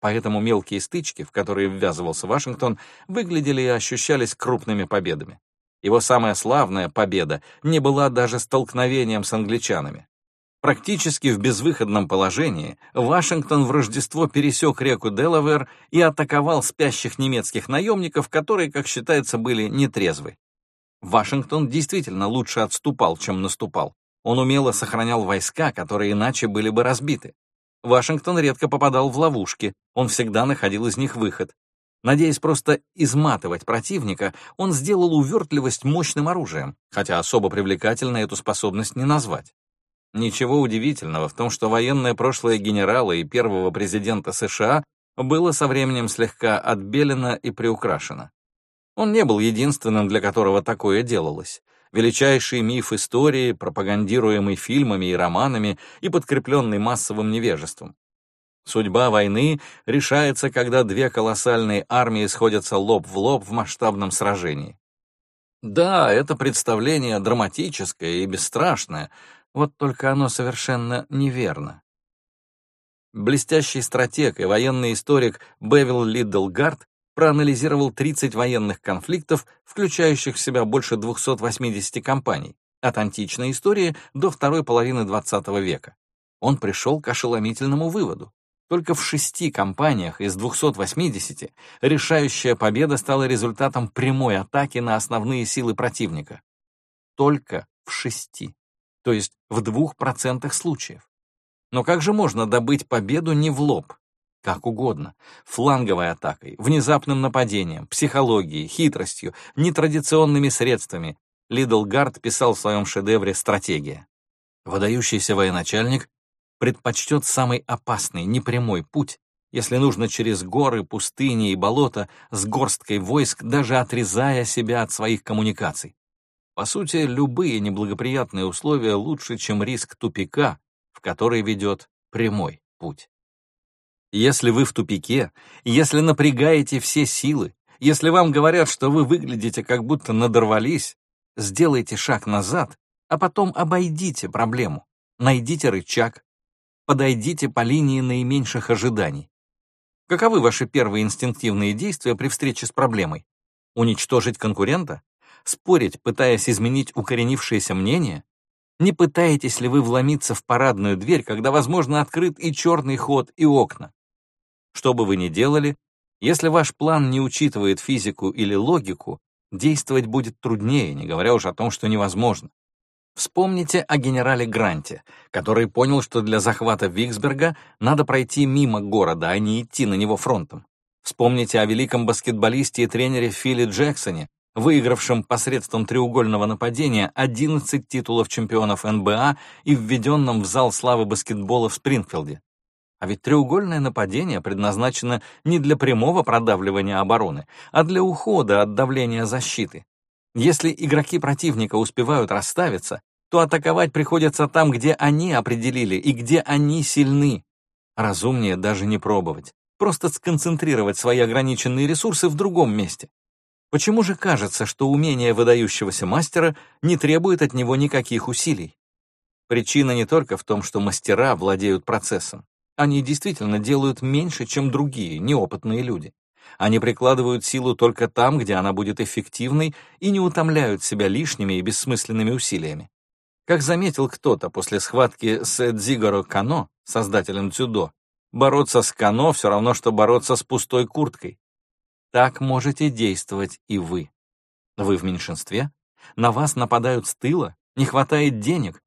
Поэтому мелкие стычки, в которые ввязывался Вашингтон, выглядели и ощущались крупными победами. Его самая славная победа не была даже столкновением с англичанами. Практически в безвыходном положении Вашингтон в Рождество пересек реку Делавер и атаковал спящих немецких наемников, которые, как считается, были нетрезвы. Вашингтон действительно лучше отступал, чем наступал. Он умело сохранял войска, которые иначе были бы разбиты. Вашингтон редко попадал в ловушки, он всегда находил из них выход. Надеясь просто изматывать противника, он сделал увертливость мощным оружием, хотя особо привлекательно эту способность не назвать. Ничего удивительного в том, что военное прошлое генерала и первого президента США было со временем слегка отбелено и приукрашено. Он не был единственным, для которого такое делалось. Величайший миф истории, пропагандируемый фильмами и романами и подкрепленный массовым невежеством. Судьба войны решается, когда две колоссальные армии сходятся лоб в лоб в масштабном сражении. Да, это представление драматическое и бесстрашное, вот только оно совершенно неверно. Блестящий стратег и военный историк Бевил Лиддлгард проанализировал 30 военных конфликтов, включающих в себя больше 280 компаний, от античной истории до второй половины XX века. Он пришел к ошеломительному выводу. Только в шести компаниях из 280 решающая победа стала результатом прямой атаки на основные силы противника. Только в шести, то есть в двух процентах случаев. Но как же можно добыть победу не в лоб? Как угодно. Фланговой атакой, внезапным нападением, психологией, хитростью, нетрадиционными средствами. Лидл Гард писал в своем шедевре «Стратегия». Выдающийся военачальник предпочтет самый опасный, непрямой путь, если нужно через горы, пустыни и болота с горсткой войск, даже отрезая себя от своих коммуникаций. По сути, любые неблагоприятные условия лучше, чем риск тупика, в который ведет прямой путь. Если вы в тупике, если напрягаете все силы, если вам говорят, что вы выглядите как будто надорвались, сделайте шаг назад, а потом обойдите проблему, найдите рычаг, подойдите по линии наименьших ожиданий. Каковы ваши первые инстинктивные действия при встрече с проблемой? Уничтожить конкурента? Спорить, пытаясь изменить укоренившееся мнение? Не пытаетесь ли вы вломиться в парадную дверь, когда, возможно, открыт и черный ход, и окна? Что бы вы ни делали, если ваш план не учитывает физику или логику, действовать будет труднее, не говоря уже о том, что невозможно. Вспомните о генерале Гранте, который понял, что для захвата Виксберга надо пройти мимо города, а не идти на него фронтом. Вспомните о великом баскетболисте и тренере Филе Джексоне, выигравшем посредством треугольного нападения 11 титулов чемпионов НБА и введенном в зал славы баскетбола в Спрингфилде. А ведь треугольное нападение предназначено не для прямого продавливания обороны, а для ухода от давления защиты. Если игроки противника успевают расставиться, то атаковать приходится там, где они определили и где они сильны. Разумнее даже не пробовать, просто сконцентрировать свои ограниченные ресурсы в другом месте. Почему же кажется, что умение выдающегося мастера не требует от него никаких усилий? Причина не только в том, что мастера владеют процессом. Они действительно делают меньше, чем другие, неопытные люди. Они прикладывают силу только там, где она будет эффективной, и не утомляют себя лишними и бессмысленными усилиями. Как заметил кто-то после схватки с Дзигаро Кано, создателем дзюдо, бороться с Кано все равно, что бороться с пустой курткой. Так можете действовать и вы. Вы в меньшинстве? На вас нападают с тыла? Не хватает денег?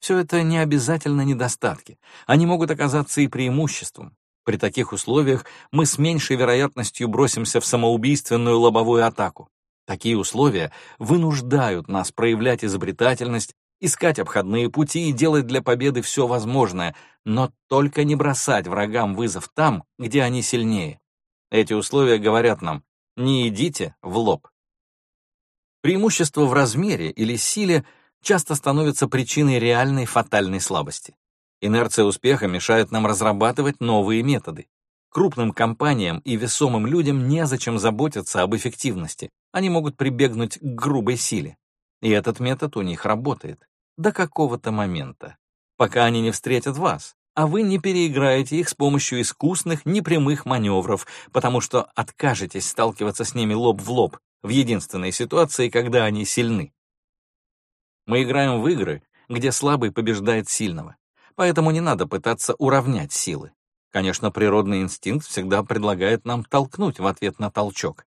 Все это не обязательно недостатки. Они могут оказаться и преимуществом. При таких условиях мы с меньшей вероятностью бросимся в самоубийственную лобовую атаку. Такие условия вынуждают нас проявлять изобретательность искать обходные пути и делать для победы все возможное, но только не бросать врагам вызов там, где они сильнее. Эти условия говорят нам «не идите в лоб». Преимущество в размере или силе часто становится причиной реальной фатальной слабости. Инерция успеха мешает нам разрабатывать новые методы. Крупным компаниям и весомым людям незачем заботиться об эффективности, они могут прибегнуть к грубой силе. И этот метод у них работает. До какого-то момента. Пока они не встретят вас, а вы не переиграете их с помощью искусных, непрямых маневров, потому что откажетесь сталкиваться с ними лоб в лоб в единственной ситуации, когда они сильны. Мы играем в игры, где слабый побеждает сильного, поэтому не надо пытаться уравнять силы. Конечно, природный инстинкт всегда предлагает нам толкнуть в ответ на толчок.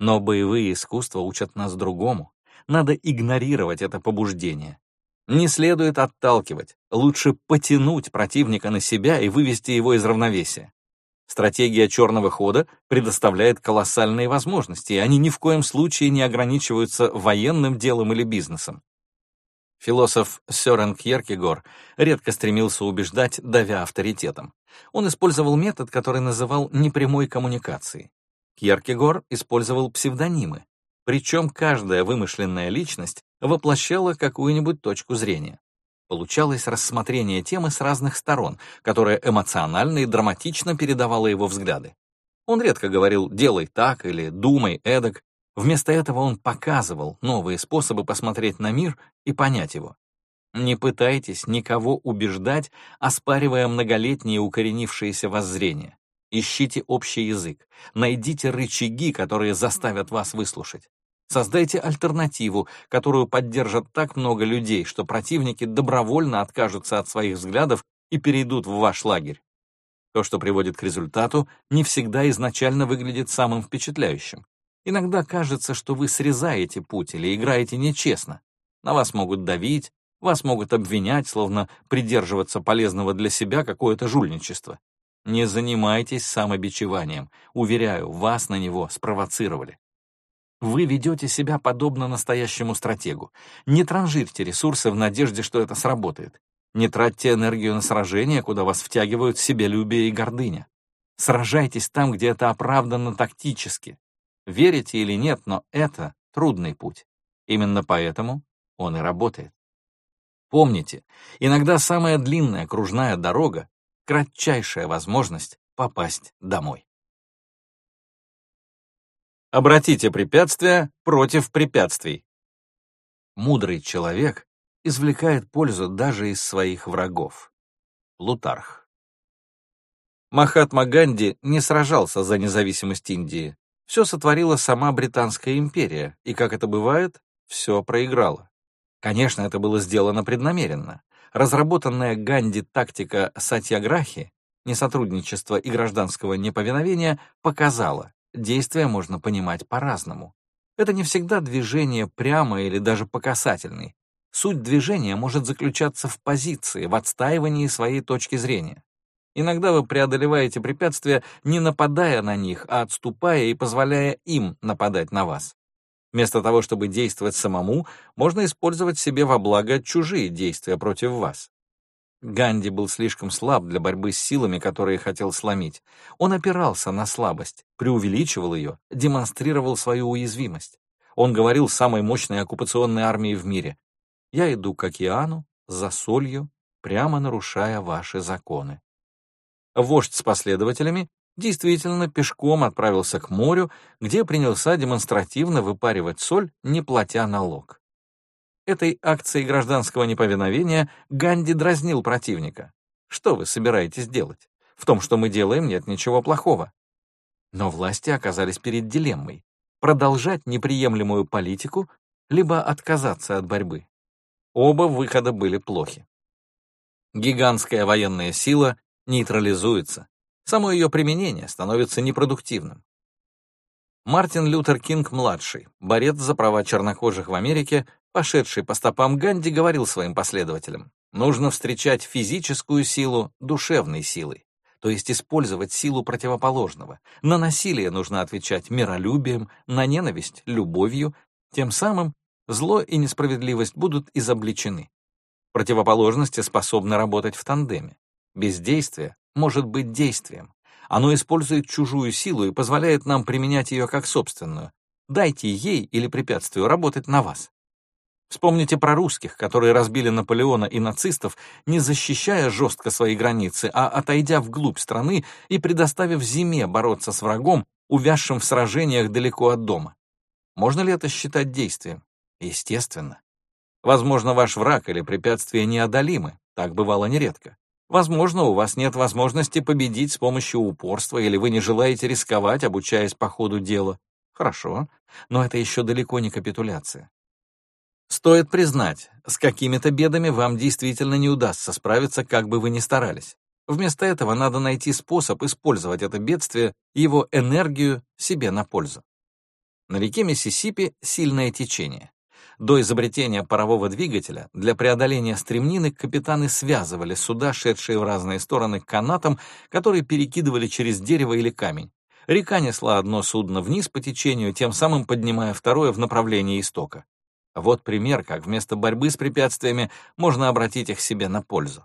Но боевые искусства учат нас другому надо игнорировать это побуждение. Не следует отталкивать, лучше потянуть противника на себя и вывести его из равновесия. Стратегия черного хода предоставляет колоссальные возможности, и они ни в коем случае не ограничиваются военным делом или бизнесом. Философ Сёрен Кьеркегор редко стремился убеждать, давя авторитетом. Он использовал метод, который называл непрямой коммуникацией. Кьеркегор использовал псевдонимы, причем каждая вымышленная личность воплощала какую-нибудь точку зрения. Получалось рассмотрение темы с разных сторон, которое эмоционально и драматично передавало его взгляды. Он редко говорил «делай так» или «думай эдак». Вместо этого он показывал новые способы посмотреть на мир и понять его. Не пытайтесь никого убеждать, оспаривая многолетние укоренившиеся воззрения. Ищите общий язык, найдите рычаги, которые заставят вас выслушать. Создайте альтернативу, которую поддержат так много людей, что противники добровольно откажутся от своих взглядов и перейдут в ваш лагерь. То, что приводит к результату, не всегда изначально выглядит самым впечатляющим. Иногда кажется, что вы срезаете путь или играете нечестно. На вас могут давить, вас могут обвинять, словно придерживаться полезного для себя какое-то жульничество. Не занимайтесь самобичеванием. Уверяю, вас на него спровоцировали. Вы ведете себя подобно настоящему стратегу. Не транжирьте ресурсы в надежде, что это сработает. Не тратьте энергию на сражения, куда вас втягивают себелюбие и гордыня. Сражайтесь там, где это оправдано тактически. Верите или нет, но это трудный путь. Именно поэтому он и работает. Помните, иногда самая длинная кружная дорога — кратчайшая возможность попасть домой. Обратите препятствия против препятствий. Мудрый человек извлекает пользу даже из своих врагов. Лутарх. Махатма Ганди не сражался за независимость Индии. Все сотворила сама Британская империя, и, как это бывает, все проиграла. Конечно, это было сделано преднамеренно. Разработанная Ганди тактика сатьяграхи, несотрудничества и гражданского неповиновения, показала, Действия можно понимать по-разному. Это не всегда движение прямо или даже по касательной. Суть движения может заключаться в позиции, в отстаивании своей точки зрения. Иногда вы преодолеваете препятствия, не нападая на них, а отступая и позволяя им нападать на вас. Вместо того, чтобы действовать самому, можно использовать себе во благо чужие действия против вас. Ганди был слишком слаб для борьбы с силами, которые хотел сломить. Он опирался на слабость, преувеличивал ее, демонстрировал свою уязвимость. Он говорил самой мощной оккупационной армии в мире. «Я иду к океану, за солью, прямо нарушая ваши законы». Вождь с последователями действительно пешком отправился к морю, где принялся демонстративно выпаривать соль, не платя налог. Этой акцией гражданского неповиновения Ганди дразнил противника. Что вы собираетесь делать? В том, что мы делаем, нет ничего плохого. Но власти оказались перед дилеммой — продолжать неприемлемую политику, либо отказаться от борьбы. Оба выхода были плохи. Гигантская военная сила нейтрализуется, само ее применение становится непродуктивным. Мартин Лютер Кинг-младший, борец за права чернокожих в Америке, пошедший по стопам Ганди, говорил своим последователям, нужно встречать физическую силу душевной силой, то есть использовать силу противоположного. На насилие нужно отвечать миролюбием, на ненависть — любовью, тем самым зло и несправедливость будут изобличены. Противоположности способны работать в тандеме. Бездействие может быть действием. Оно использует чужую силу и позволяет нам применять ее как собственную. Дайте ей или препятствию работать на вас. Вспомните про русских, которые разбили Наполеона и нацистов, не защищая жестко свои границы, а отойдя вглубь страны и предоставив зиме бороться с врагом, увязшим в сражениях далеко от дома. Можно ли это считать действием? Естественно. Возможно, ваш враг или препятствие неодолимы, так бывало нередко. Возможно, у вас нет возможности победить с помощью упорства, или вы не желаете рисковать, обучаясь по ходу дела. Хорошо, но это еще далеко не капитуляция. Стоит признать, с какими-то бедами вам действительно не удастся справиться, как бы вы ни старались. Вместо этого надо найти способ использовать это бедствие, его энергию себе на пользу. На реке Миссисипи сильное течение. До изобретения парового двигателя для преодоления стремнины капитаны связывали суда, шедшие в разные стороны, канатом, которые перекидывали через дерево или камень. Река несла одно судно вниз по течению, тем самым поднимая второе в направлении истока. Вот пример, как вместо борьбы с препятствиями можно обратить их себе на пользу.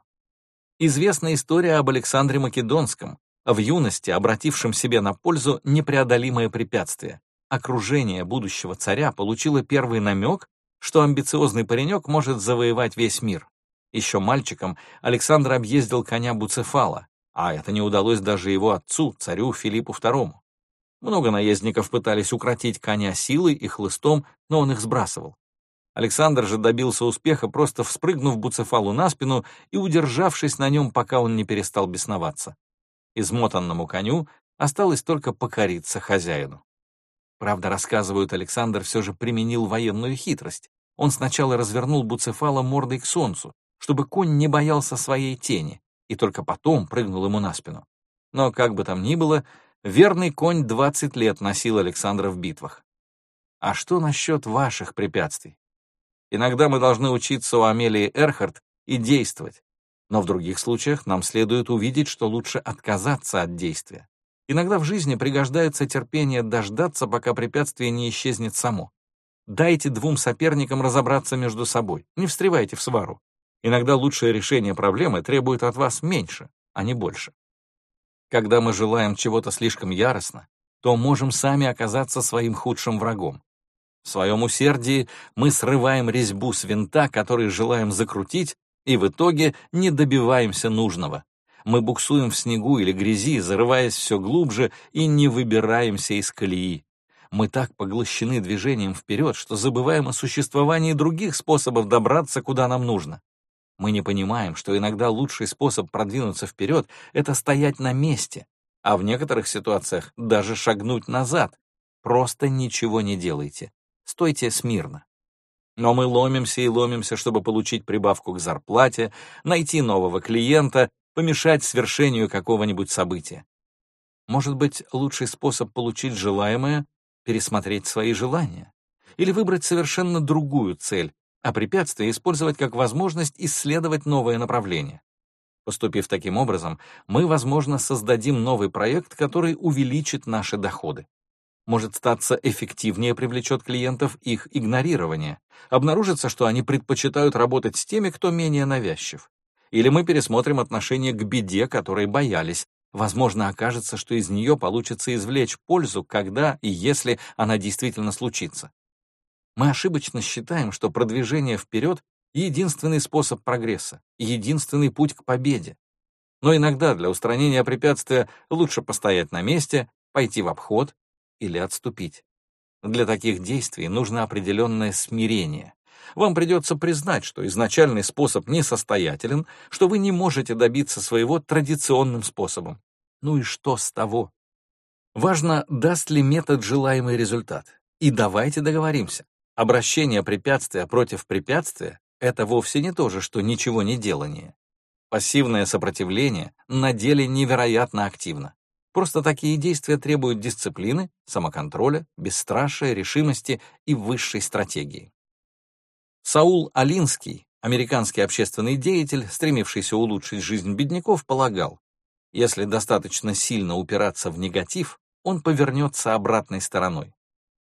Известна история об Александре Македонском, в юности обратившем себе на пользу непреодолимое препятствие. Окружение будущего царя получило первый намек, что амбициозный паренек может завоевать весь мир. Еще мальчиком Александр объездил коня Буцефала, а это не удалось даже его отцу, царю Филиппу II. Много наездников пытались укротить коня силой и хлыстом, но он их сбрасывал. Александр же добился успеха, просто вспрыгнув Буцефалу на спину и удержавшись на нем, пока он не перестал бесноваться. Измотанному коню осталось только покориться хозяину. Правда, рассказывают, Александр все же применил военную хитрость. Он сначала развернул Буцефала мордой к солнцу, чтобы конь не боялся своей тени, и только потом прыгнул ему на спину. Но, как бы там ни было, верный конь 20 лет носил Александра в битвах. А что насчет ваших препятствий? Иногда мы должны учиться у Амелии Эрхард и действовать, но в других случаях нам следует увидеть, что лучше отказаться от действия. Иногда в жизни пригождается терпение дождаться, пока препятствие не исчезнет само. Дайте двум соперникам разобраться между собой, не встревайте в свару. Иногда лучшее решение проблемы требует от вас меньше, а не больше. Когда мы желаем чего-то слишком яростно, то можем сами оказаться своим худшим врагом. В своем усердии мы срываем резьбу с винта, который желаем закрутить, и в итоге не добиваемся нужного. Мы буксуем в снегу или грязи, зарываясь все глубже и не выбираемся из колеи. Мы так поглощены движением вперед, что забываем о существовании других способов добраться, куда нам нужно. Мы не понимаем, что иногда лучший способ продвинуться вперед — это стоять на месте, а в некоторых ситуациях даже шагнуть назад. Просто ничего не делайте стойте смирно. Но мы ломимся и ломимся, чтобы получить прибавку к зарплате, найти нового клиента, помешать свершению какого-нибудь события. Может быть, лучший способ получить желаемое — пересмотреть свои желания или выбрать совершенно другую цель, а препятствие использовать как возможность исследовать новое направление. Поступив таким образом, мы, возможно, создадим новый проект, который увеличит наши доходы может статься эффективнее привлечет клиентов их игнорирование. Обнаружится, что они предпочитают работать с теми, кто менее навязчив. Или мы пересмотрим отношение к беде, которой боялись. Возможно, окажется, что из нее получится извлечь пользу, когда и если она действительно случится. Мы ошибочно считаем, что продвижение вперед — единственный способ прогресса, единственный путь к победе. Но иногда для устранения препятствия лучше постоять на месте, пойти в обход или отступить. Для таких действий нужно определенное смирение. Вам придется признать, что изначальный способ несостоятелен, что вы не можете добиться своего традиционным способом. Ну и что с того? Важно, даст ли метод желаемый результат. И давайте договоримся. Обращение препятствия против препятствия — это вовсе не то же, что ничего не делание. Пассивное сопротивление на деле невероятно активно. Просто такие действия требуют дисциплины, самоконтроля, бесстрашия, решимости и высшей стратегии. Саул Алинский, американский общественный деятель, стремившийся улучшить жизнь бедняков, полагал, если достаточно сильно упираться в негатив, он повернется обратной стороной.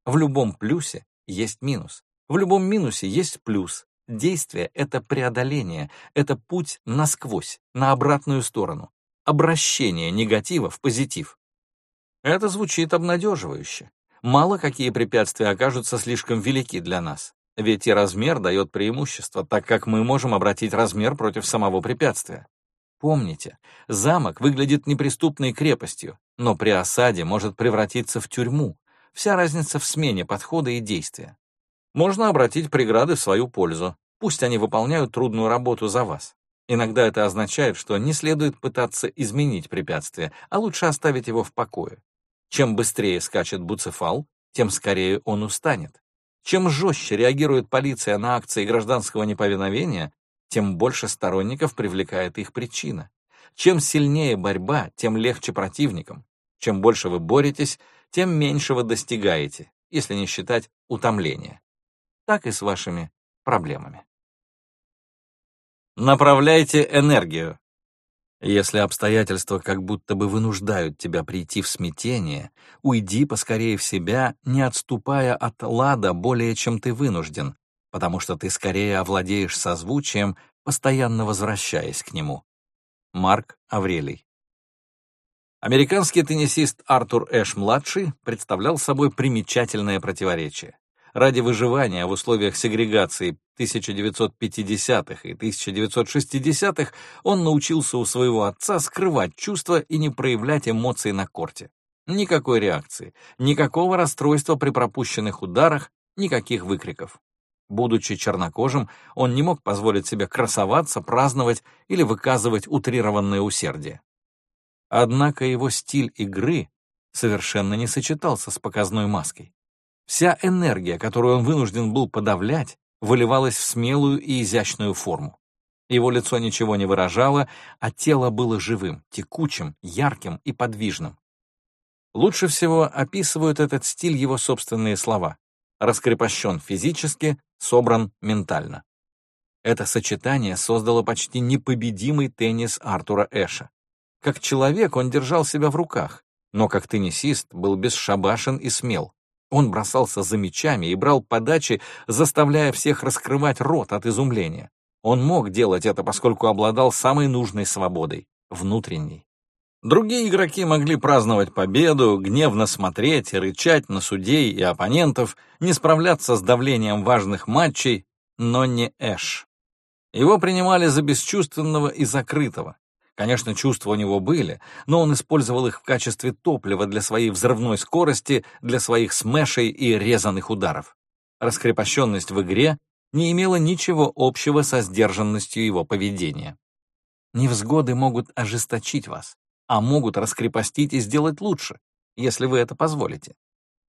В любом плюсе есть минус, в любом минусе есть плюс. Действие — это преодоление, это путь насквозь, на обратную сторону обращение негатива в позитив. Это звучит обнадеживающе. Мало какие препятствия окажутся слишком велики для нас, ведь и размер дает преимущество, так как мы можем обратить размер против самого препятствия. Помните, замок выглядит неприступной крепостью, но при осаде может превратиться в тюрьму. Вся разница в смене подхода и действия. Можно обратить преграды в свою пользу, пусть они выполняют трудную работу за вас. Иногда это означает, что не следует пытаться изменить препятствие, а лучше оставить его в покое. Чем быстрее скачет буцефал, тем скорее он устанет. Чем жестче реагирует полиция на акции гражданского неповиновения, тем больше сторонников привлекает их причина. Чем сильнее борьба, тем легче противникам. Чем больше вы боретесь, тем меньше вы достигаете, если не считать утомления. так и с вашими проблемами. Направляйте энергию. Если обстоятельства как будто бы вынуждают тебя прийти в смятение, уйди поскорее в себя, не отступая от лада более, чем ты вынужден, потому что ты скорее овладеешь созвучием, постоянно возвращаясь к нему. Марк Аврелий Американский теннисист Артур Эш-младший представлял собой примечательное противоречие. Ради выживания в условиях сегрегации 1950-х и 1960-х он научился у своего отца скрывать чувства и не проявлять эмоций на корте. Никакой реакции, никакого расстройства при пропущенных ударах, никаких выкриков. Будучи чернокожим, он не мог позволить себе красоваться, праздновать или выказывать утрированное усердие. Однако его стиль игры совершенно не сочетался с показной маской. Вся энергия, которую он вынужден был подавлять, выливалась в смелую и изящную форму. Его лицо ничего не выражало, а тело было живым, текучим, ярким и подвижным. Лучше всего описывают этот стиль его собственные слова. Раскрепощен физически, собран ментально. Это сочетание создало почти непобедимый теннис Артура Эша. Как человек он держал себя в руках, но как теннисист был бесшабашен и смел. Он бросался за мячами и брал подачи, заставляя всех раскрывать рот от изумления. Он мог делать это, поскольку обладал самой нужной свободой — внутренней. Другие игроки могли праздновать победу, гневно смотреть и рычать на судей и оппонентов, не справляться с давлением важных матчей, но не Эш. Его принимали за бесчувственного и закрытого. Конечно, чувства у него были, но он использовал их в качестве топлива для своей взрывной скорости, для своих смешей и резаных ударов. Раскрепощенность в игре не имела ничего общего со сдержанностью его поведения. Невзгоды могут ожесточить вас, а могут раскрепостить и сделать лучше, если вы это позволите.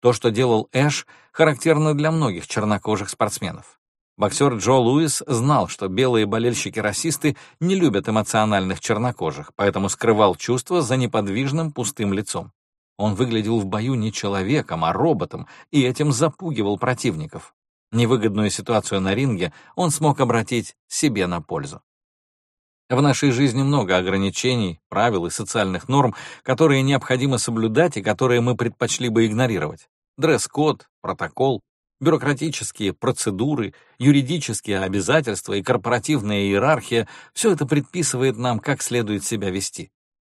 То, что делал Эш, характерно для многих чернокожих спортсменов. Боксер Джо Луис знал, что белые болельщики-расисты не любят эмоциональных чернокожих, поэтому скрывал чувства за неподвижным пустым лицом. Он выглядел в бою не человеком, а роботом, и этим запугивал противников. Невыгодную ситуацию на ринге он смог обратить себе на пользу. В нашей жизни много ограничений, правил и социальных норм, которые необходимо соблюдать и которые мы предпочли бы игнорировать. Дресс-код, протокол, Бюрократические процедуры, юридические обязательства и корпоративная иерархия — все это предписывает нам, как следует себя вести.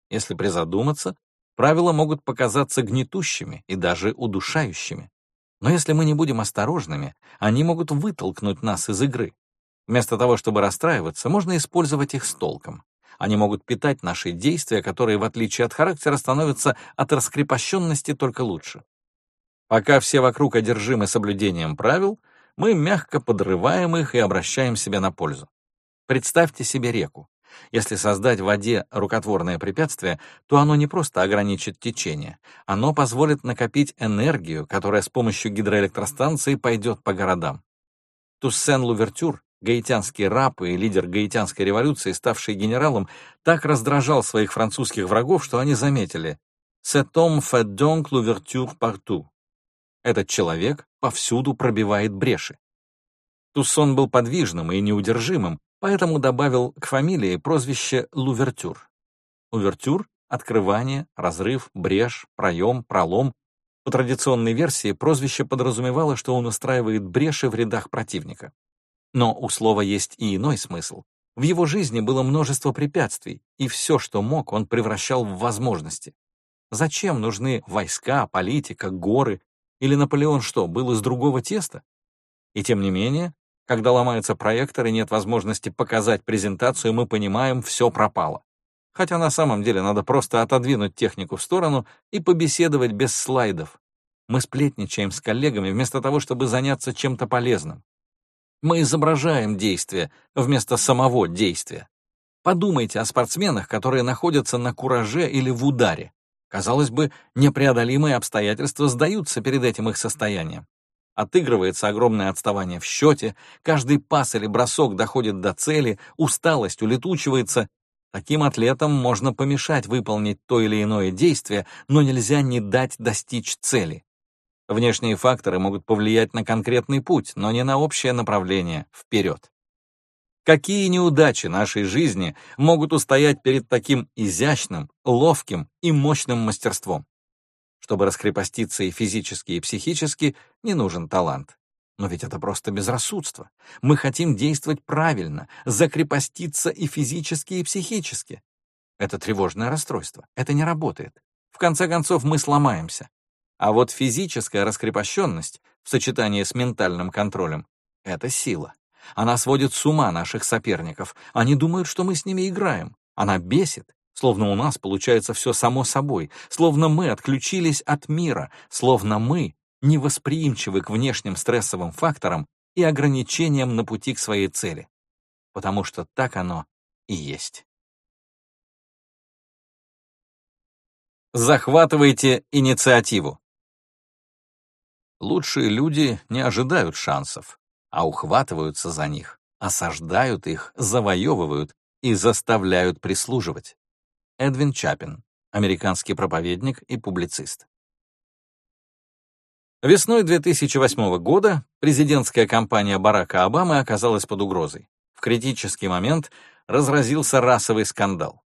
Если призадуматься, правила могут показаться гнетущими и даже удушающими. Но если мы не будем осторожными, они могут вытолкнуть нас из игры. Вместо того, чтобы расстраиваться, можно использовать их с толком. Они могут питать наши действия, которые, в отличие от характера, становятся от раскрепощенности только лучше. Пока все вокруг одержимы соблюдением правил, мы мягко подрываем их и обращаем себя на пользу. Представьте себе реку. Если создать в воде рукотворное препятствие, то оно не просто ограничит течение, оно позволит накопить энергию, которая с помощью гидроэлектростанции пойдет по городам. Туссен Лувертюр, гаитянский раб и лидер гаитянской революции, ставший генералом, так раздражал своих французских врагов, что они заметили «Cet homme fait donc l'ouverture partout» Этот человек повсюду пробивает бреши. Туссон был подвижным и неудержимым, поэтому добавил к фамилии прозвище Лувертюр. Увертюр — открывание, разрыв, брешь, проем, пролом. По традиционной версии прозвище подразумевало, что он устраивает бреши в рядах противника. Но у слова есть и иной смысл. В его жизни было множество препятствий, и все, что мог, он превращал в возможности. Зачем нужны войска, политика, горы, или Наполеон что, был из другого теста? И тем не менее, когда ломается проектор и нет возможности показать презентацию, мы понимаем, все пропало. Хотя на самом деле надо просто отодвинуть технику в сторону и побеседовать без слайдов. Мы сплетничаем с коллегами вместо того, чтобы заняться чем-то полезным. Мы изображаем действие вместо самого действия. Подумайте о спортсменах, которые находятся на кураже или в ударе. Казалось бы, непреодолимые обстоятельства сдаются перед этим их состоянием. Отыгрывается огромное отставание в счете, каждый пас или бросок доходит до цели, усталость улетучивается. Таким атлетам можно помешать выполнить то или иное действие, но нельзя не дать достичь цели. Внешние факторы могут повлиять на конкретный путь, но не на общее направление вперед. Какие неудачи нашей жизни могут устоять перед таким изящным, ловким и мощным мастерством? Чтобы раскрепоститься и физически, и психически, не нужен талант. Но ведь это просто безрассудство. Мы хотим действовать правильно, закрепоститься и физически, и психически. Это тревожное расстройство. Это не работает. В конце концов, мы сломаемся. А вот физическая раскрепощенность в сочетании с ментальным контролем — это сила. Она сводит с ума наших соперников. Они думают, что мы с ними играем. Она бесит, словно у нас получается все само собой, словно мы отключились от мира, словно мы невосприимчивы к внешним стрессовым факторам и ограничениям на пути к своей цели. Потому что так оно и есть. Захватывайте инициативу. Лучшие люди не ожидают шансов, а ухватываются за них, осаждают их, завоевывают и заставляют прислуживать. Эдвин Чапин, американский проповедник и публицист. Весной 2008 года президентская кампания Барака Обамы оказалась под угрозой. В критический момент разразился расовый скандал.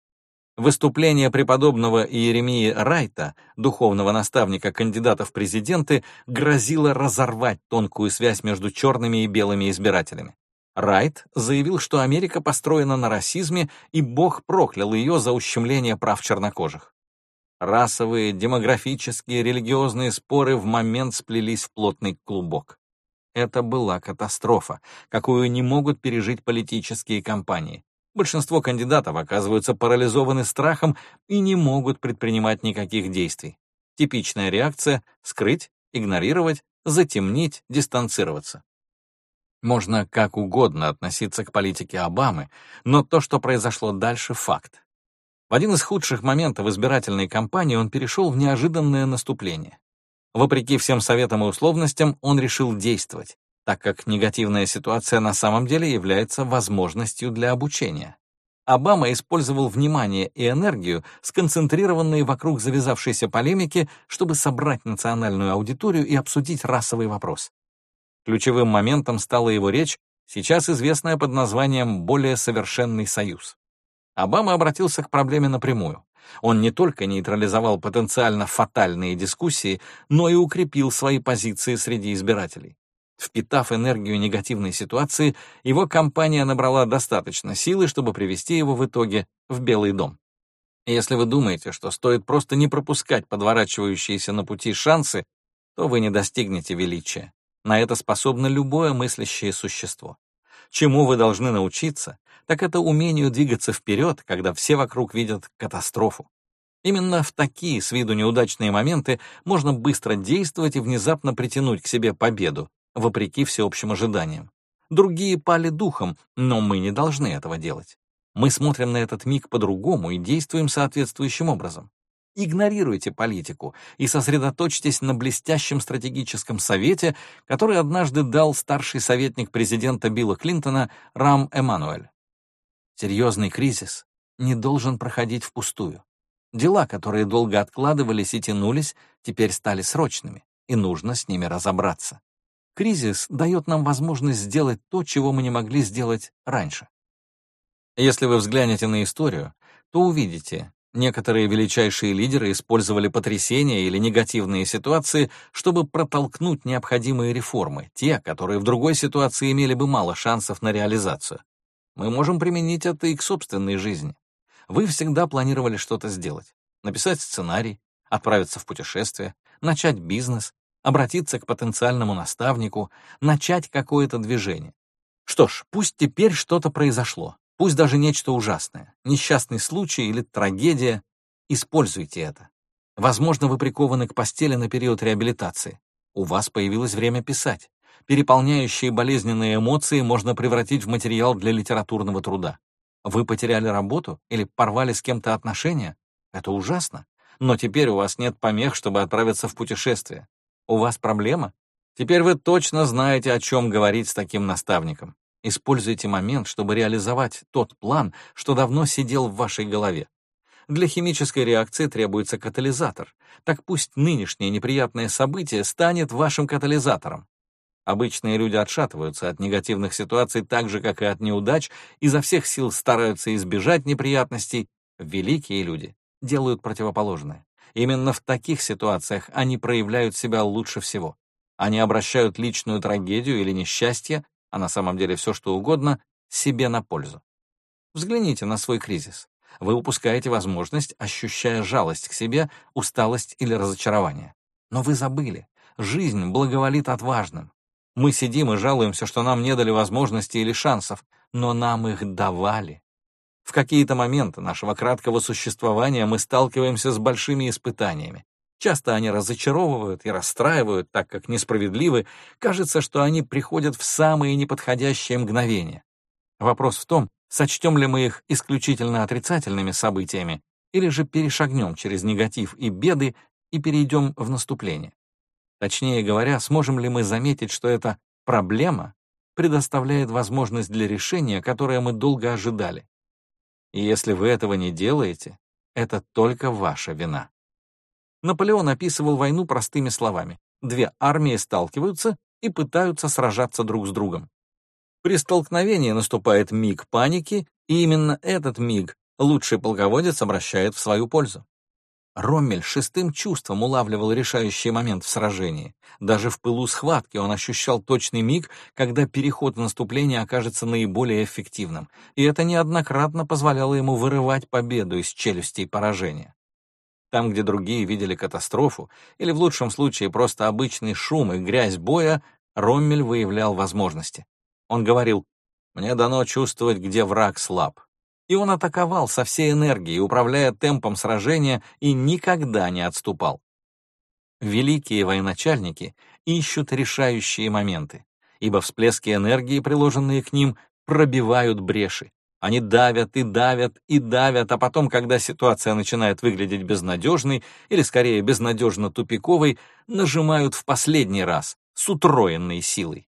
Выступление преподобного Иеремии Райта, духовного наставника кандидата в президенты, грозило разорвать тонкую связь между черными и белыми избирателями. Райт заявил, что Америка построена на расизме, и Бог проклял ее за ущемление прав чернокожих. Расовые, демографические, религиозные споры в момент сплелись в плотный клубок. Это была катастрофа, какую не могут пережить политические кампании. Большинство кандидатов оказываются парализованы страхом и не могут предпринимать никаких действий. Типичная реакция — скрыть, игнорировать, затемнить, дистанцироваться. Можно как угодно относиться к политике Обамы, но то, что произошло дальше — факт. В один из худших моментов избирательной кампании он перешел в неожиданное наступление. Вопреки всем советам и условностям, он решил действовать так как негативная ситуация на самом деле является возможностью для обучения. Обама использовал внимание и энергию, сконцентрированные вокруг завязавшейся полемики, чтобы собрать национальную аудиторию и обсудить расовый вопрос. Ключевым моментом стала его речь, сейчас известная под названием «Более совершенный союз». Обама обратился к проблеме напрямую. Он не только нейтрализовал потенциально фатальные дискуссии, но и укрепил свои позиции среди избирателей. Впитав энергию негативной ситуации, его компания набрала достаточно силы, чтобы привести его в итоге в Белый дом. Если вы думаете, что стоит просто не пропускать подворачивающиеся на пути шансы, то вы не достигнете величия. На это способно любое мыслящее существо. Чему вы должны научиться, так это умению двигаться вперед, когда все вокруг видят катастрофу. Именно в такие с виду неудачные моменты можно быстро действовать и внезапно притянуть к себе победу, вопреки всеобщим ожиданиям. Другие пали духом, но мы не должны этого делать. Мы смотрим на этот миг по-другому и действуем соответствующим образом. Игнорируйте политику и сосредоточьтесь на блестящем стратегическом совете, который однажды дал старший советник президента Билла Клинтона Рам Эммануэль. Серьезный кризис не должен проходить впустую. Дела, которые долго откладывались и тянулись, теперь стали срочными, и нужно с ними разобраться. Кризис дает нам возможность сделать то, чего мы не могли сделать раньше. Если вы взглянете на историю, то увидите, некоторые величайшие лидеры использовали потрясения или негативные ситуации, чтобы протолкнуть необходимые реформы, те, которые в другой ситуации имели бы мало шансов на реализацию. Мы можем применить это и к собственной жизни. Вы всегда планировали что-то сделать, написать сценарий, отправиться в путешествие, начать бизнес, обратиться к потенциальному наставнику, начать какое-то движение. Что ж, пусть теперь что-то произошло, пусть даже нечто ужасное, несчастный случай или трагедия, используйте это. Возможно, вы прикованы к постели на период реабилитации. У вас появилось время писать. Переполняющие болезненные эмоции можно превратить в материал для литературного труда. Вы потеряли работу или порвали с кем-то отношения? Это ужасно. Но теперь у вас нет помех, чтобы отправиться в путешествие. У вас проблема? Теперь вы точно знаете, о чем говорить с таким наставником. Используйте момент, чтобы реализовать тот план, что давно сидел в вашей голове. Для химической реакции требуется катализатор. Так пусть нынешнее неприятное событие станет вашим катализатором. Обычные люди отшатываются от негативных ситуаций так же, как и от неудач, изо всех сил стараются избежать неприятностей. Великие люди делают противоположное. Именно в таких ситуациях они проявляют себя лучше всего. Они обращают личную трагедию или несчастье, а на самом деле все что угодно, себе на пользу. Взгляните на свой кризис. Вы упускаете возможность, ощущая жалость к себе, усталость или разочарование. Но вы забыли. Жизнь благоволит отважным. Мы сидим и жалуемся, что нам не дали возможностей или шансов, но нам их давали. В какие-то моменты нашего краткого существования мы сталкиваемся с большими испытаниями. Часто они разочаровывают и расстраивают, так как несправедливы, кажется, что они приходят в самые неподходящие мгновения. Вопрос в том, сочтем ли мы их исключительно отрицательными событиями, или же перешагнем через негатив и беды и перейдем в наступление. Точнее говоря, сможем ли мы заметить, что эта проблема предоставляет возможность для решения, которое мы долго ожидали. И если вы этого не делаете, это только ваша вина. Наполеон описывал войну простыми словами. Две армии сталкиваются и пытаются сражаться друг с другом. При столкновении наступает миг паники, и именно этот миг лучший полководец обращает в свою пользу. Роммель шестым чувством улавливал решающий момент в сражении. Даже в пылу схватки он ощущал точный миг, когда переход в наступление окажется наиболее эффективным, и это неоднократно позволяло ему вырывать победу из челюстей поражения. Там, где другие видели катастрофу, или в лучшем случае просто обычный шум и грязь боя, Роммель выявлял возможности. Он говорил, «Мне дано чувствовать, где враг слаб». И он атаковал со всей энергией, управляя темпом сражения, и никогда не отступал. Великие военачальники ищут решающие моменты, ибо всплески энергии, приложенные к ним, пробивают бреши. Они давят и давят и давят, а потом, когда ситуация начинает выглядеть безнадежной, или скорее безнадежно тупиковой, нажимают в последний раз, с утроенной силой.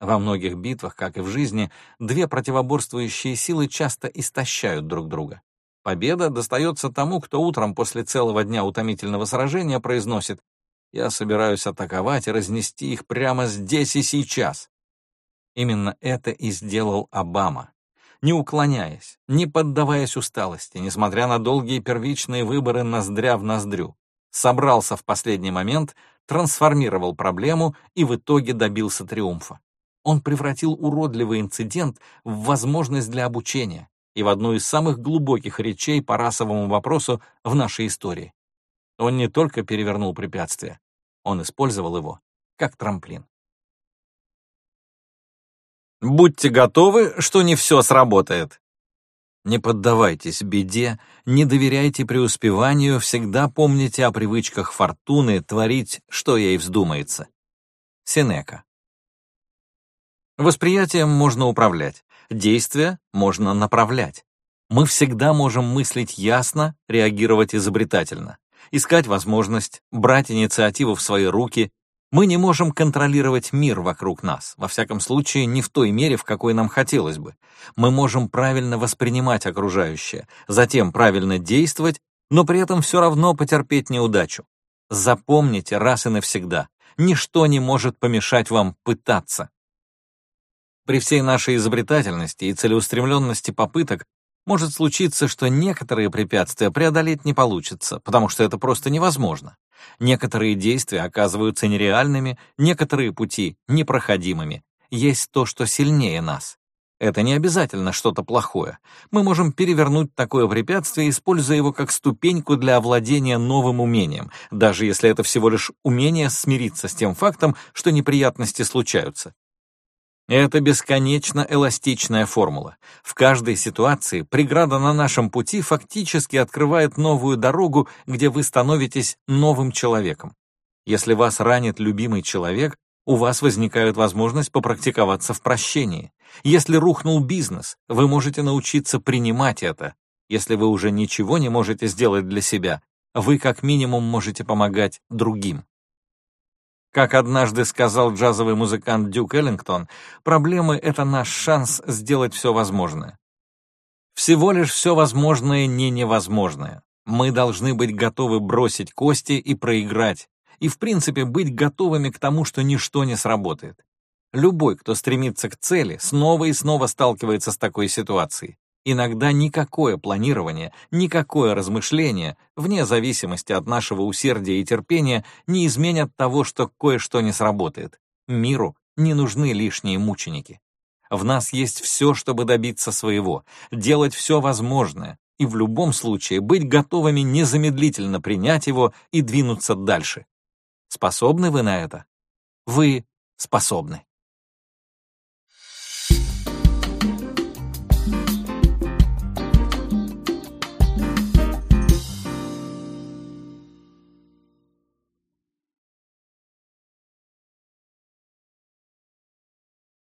Во многих битвах, как и в жизни, две противоборствующие силы часто истощают друг друга. Победа достается тому, кто утром после целого дня утомительного сражения произносит «Я собираюсь атаковать и разнести их прямо здесь и сейчас». Именно это и сделал Обама. Не уклоняясь, не поддаваясь усталости, несмотря на долгие первичные выборы ноздря в ноздрю, собрался в последний момент, трансформировал проблему и в итоге добился триумфа. Он превратил уродливый инцидент в возможность для обучения и в одну из самых глубоких речей по расовому вопросу в нашей истории. Он не только перевернул препятствие, он использовал его как трамплин. Будьте готовы, что не все сработает. Не поддавайтесь беде, не доверяйте преуспеванию, всегда помните о привычках фортуны творить, что ей вздумается. Сенека. Восприятием можно управлять, действия можно направлять. Мы всегда можем мыслить ясно, реагировать изобретательно, искать возможность, брать инициативу в свои руки. Мы не можем контролировать мир вокруг нас, во всяком случае, не в той мере, в какой нам хотелось бы. Мы можем правильно воспринимать окружающее, затем правильно действовать, но при этом все равно потерпеть неудачу. Запомните раз и навсегда, ничто не может помешать вам пытаться. При всей нашей изобретательности и целеустремленности попыток может случиться, что некоторые препятствия преодолеть не получится, потому что это просто невозможно. Некоторые действия оказываются нереальными, некоторые пути — непроходимыми. Есть то, что сильнее нас. Это не обязательно что-то плохое. Мы можем перевернуть такое препятствие, используя его как ступеньку для овладения новым умением, даже если это всего лишь умение смириться с тем фактом, что неприятности случаются. Это бесконечно эластичная формула. В каждой ситуации преграда на нашем пути фактически открывает новую дорогу, где вы становитесь новым человеком. Если вас ранит любимый человек, у вас возникает возможность попрактиковаться в прощении. Если рухнул бизнес, вы можете научиться принимать это. Если вы уже ничего не можете сделать для себя, вы как минимум можете помогать другим. Как однажды сказал джазовый музыкант Дюк Эллингтон, проблемы — это наш шанс сделать все возможное. Всего лишь все возможное не невозможное. Мы должны быть готовы бросить кости и проиграть, и в принципе быть готовыми к тому, что ничто не сработает. Любой, кто стремится к цели, снова и снова сталкивается с такой ситуацией. Иногда никакое планирование, никакое размышление, вне зависимости от нашего усердия и терпения, не изменят того, что кое-что не сработает. Миру не нужны лишние мученики. В нас есть все, чтобы добиться своего, делать все возможное, и в любом случае быть готовыми незамедлительно принять его и двинуться дальше. Способны вы на это? Вы способны.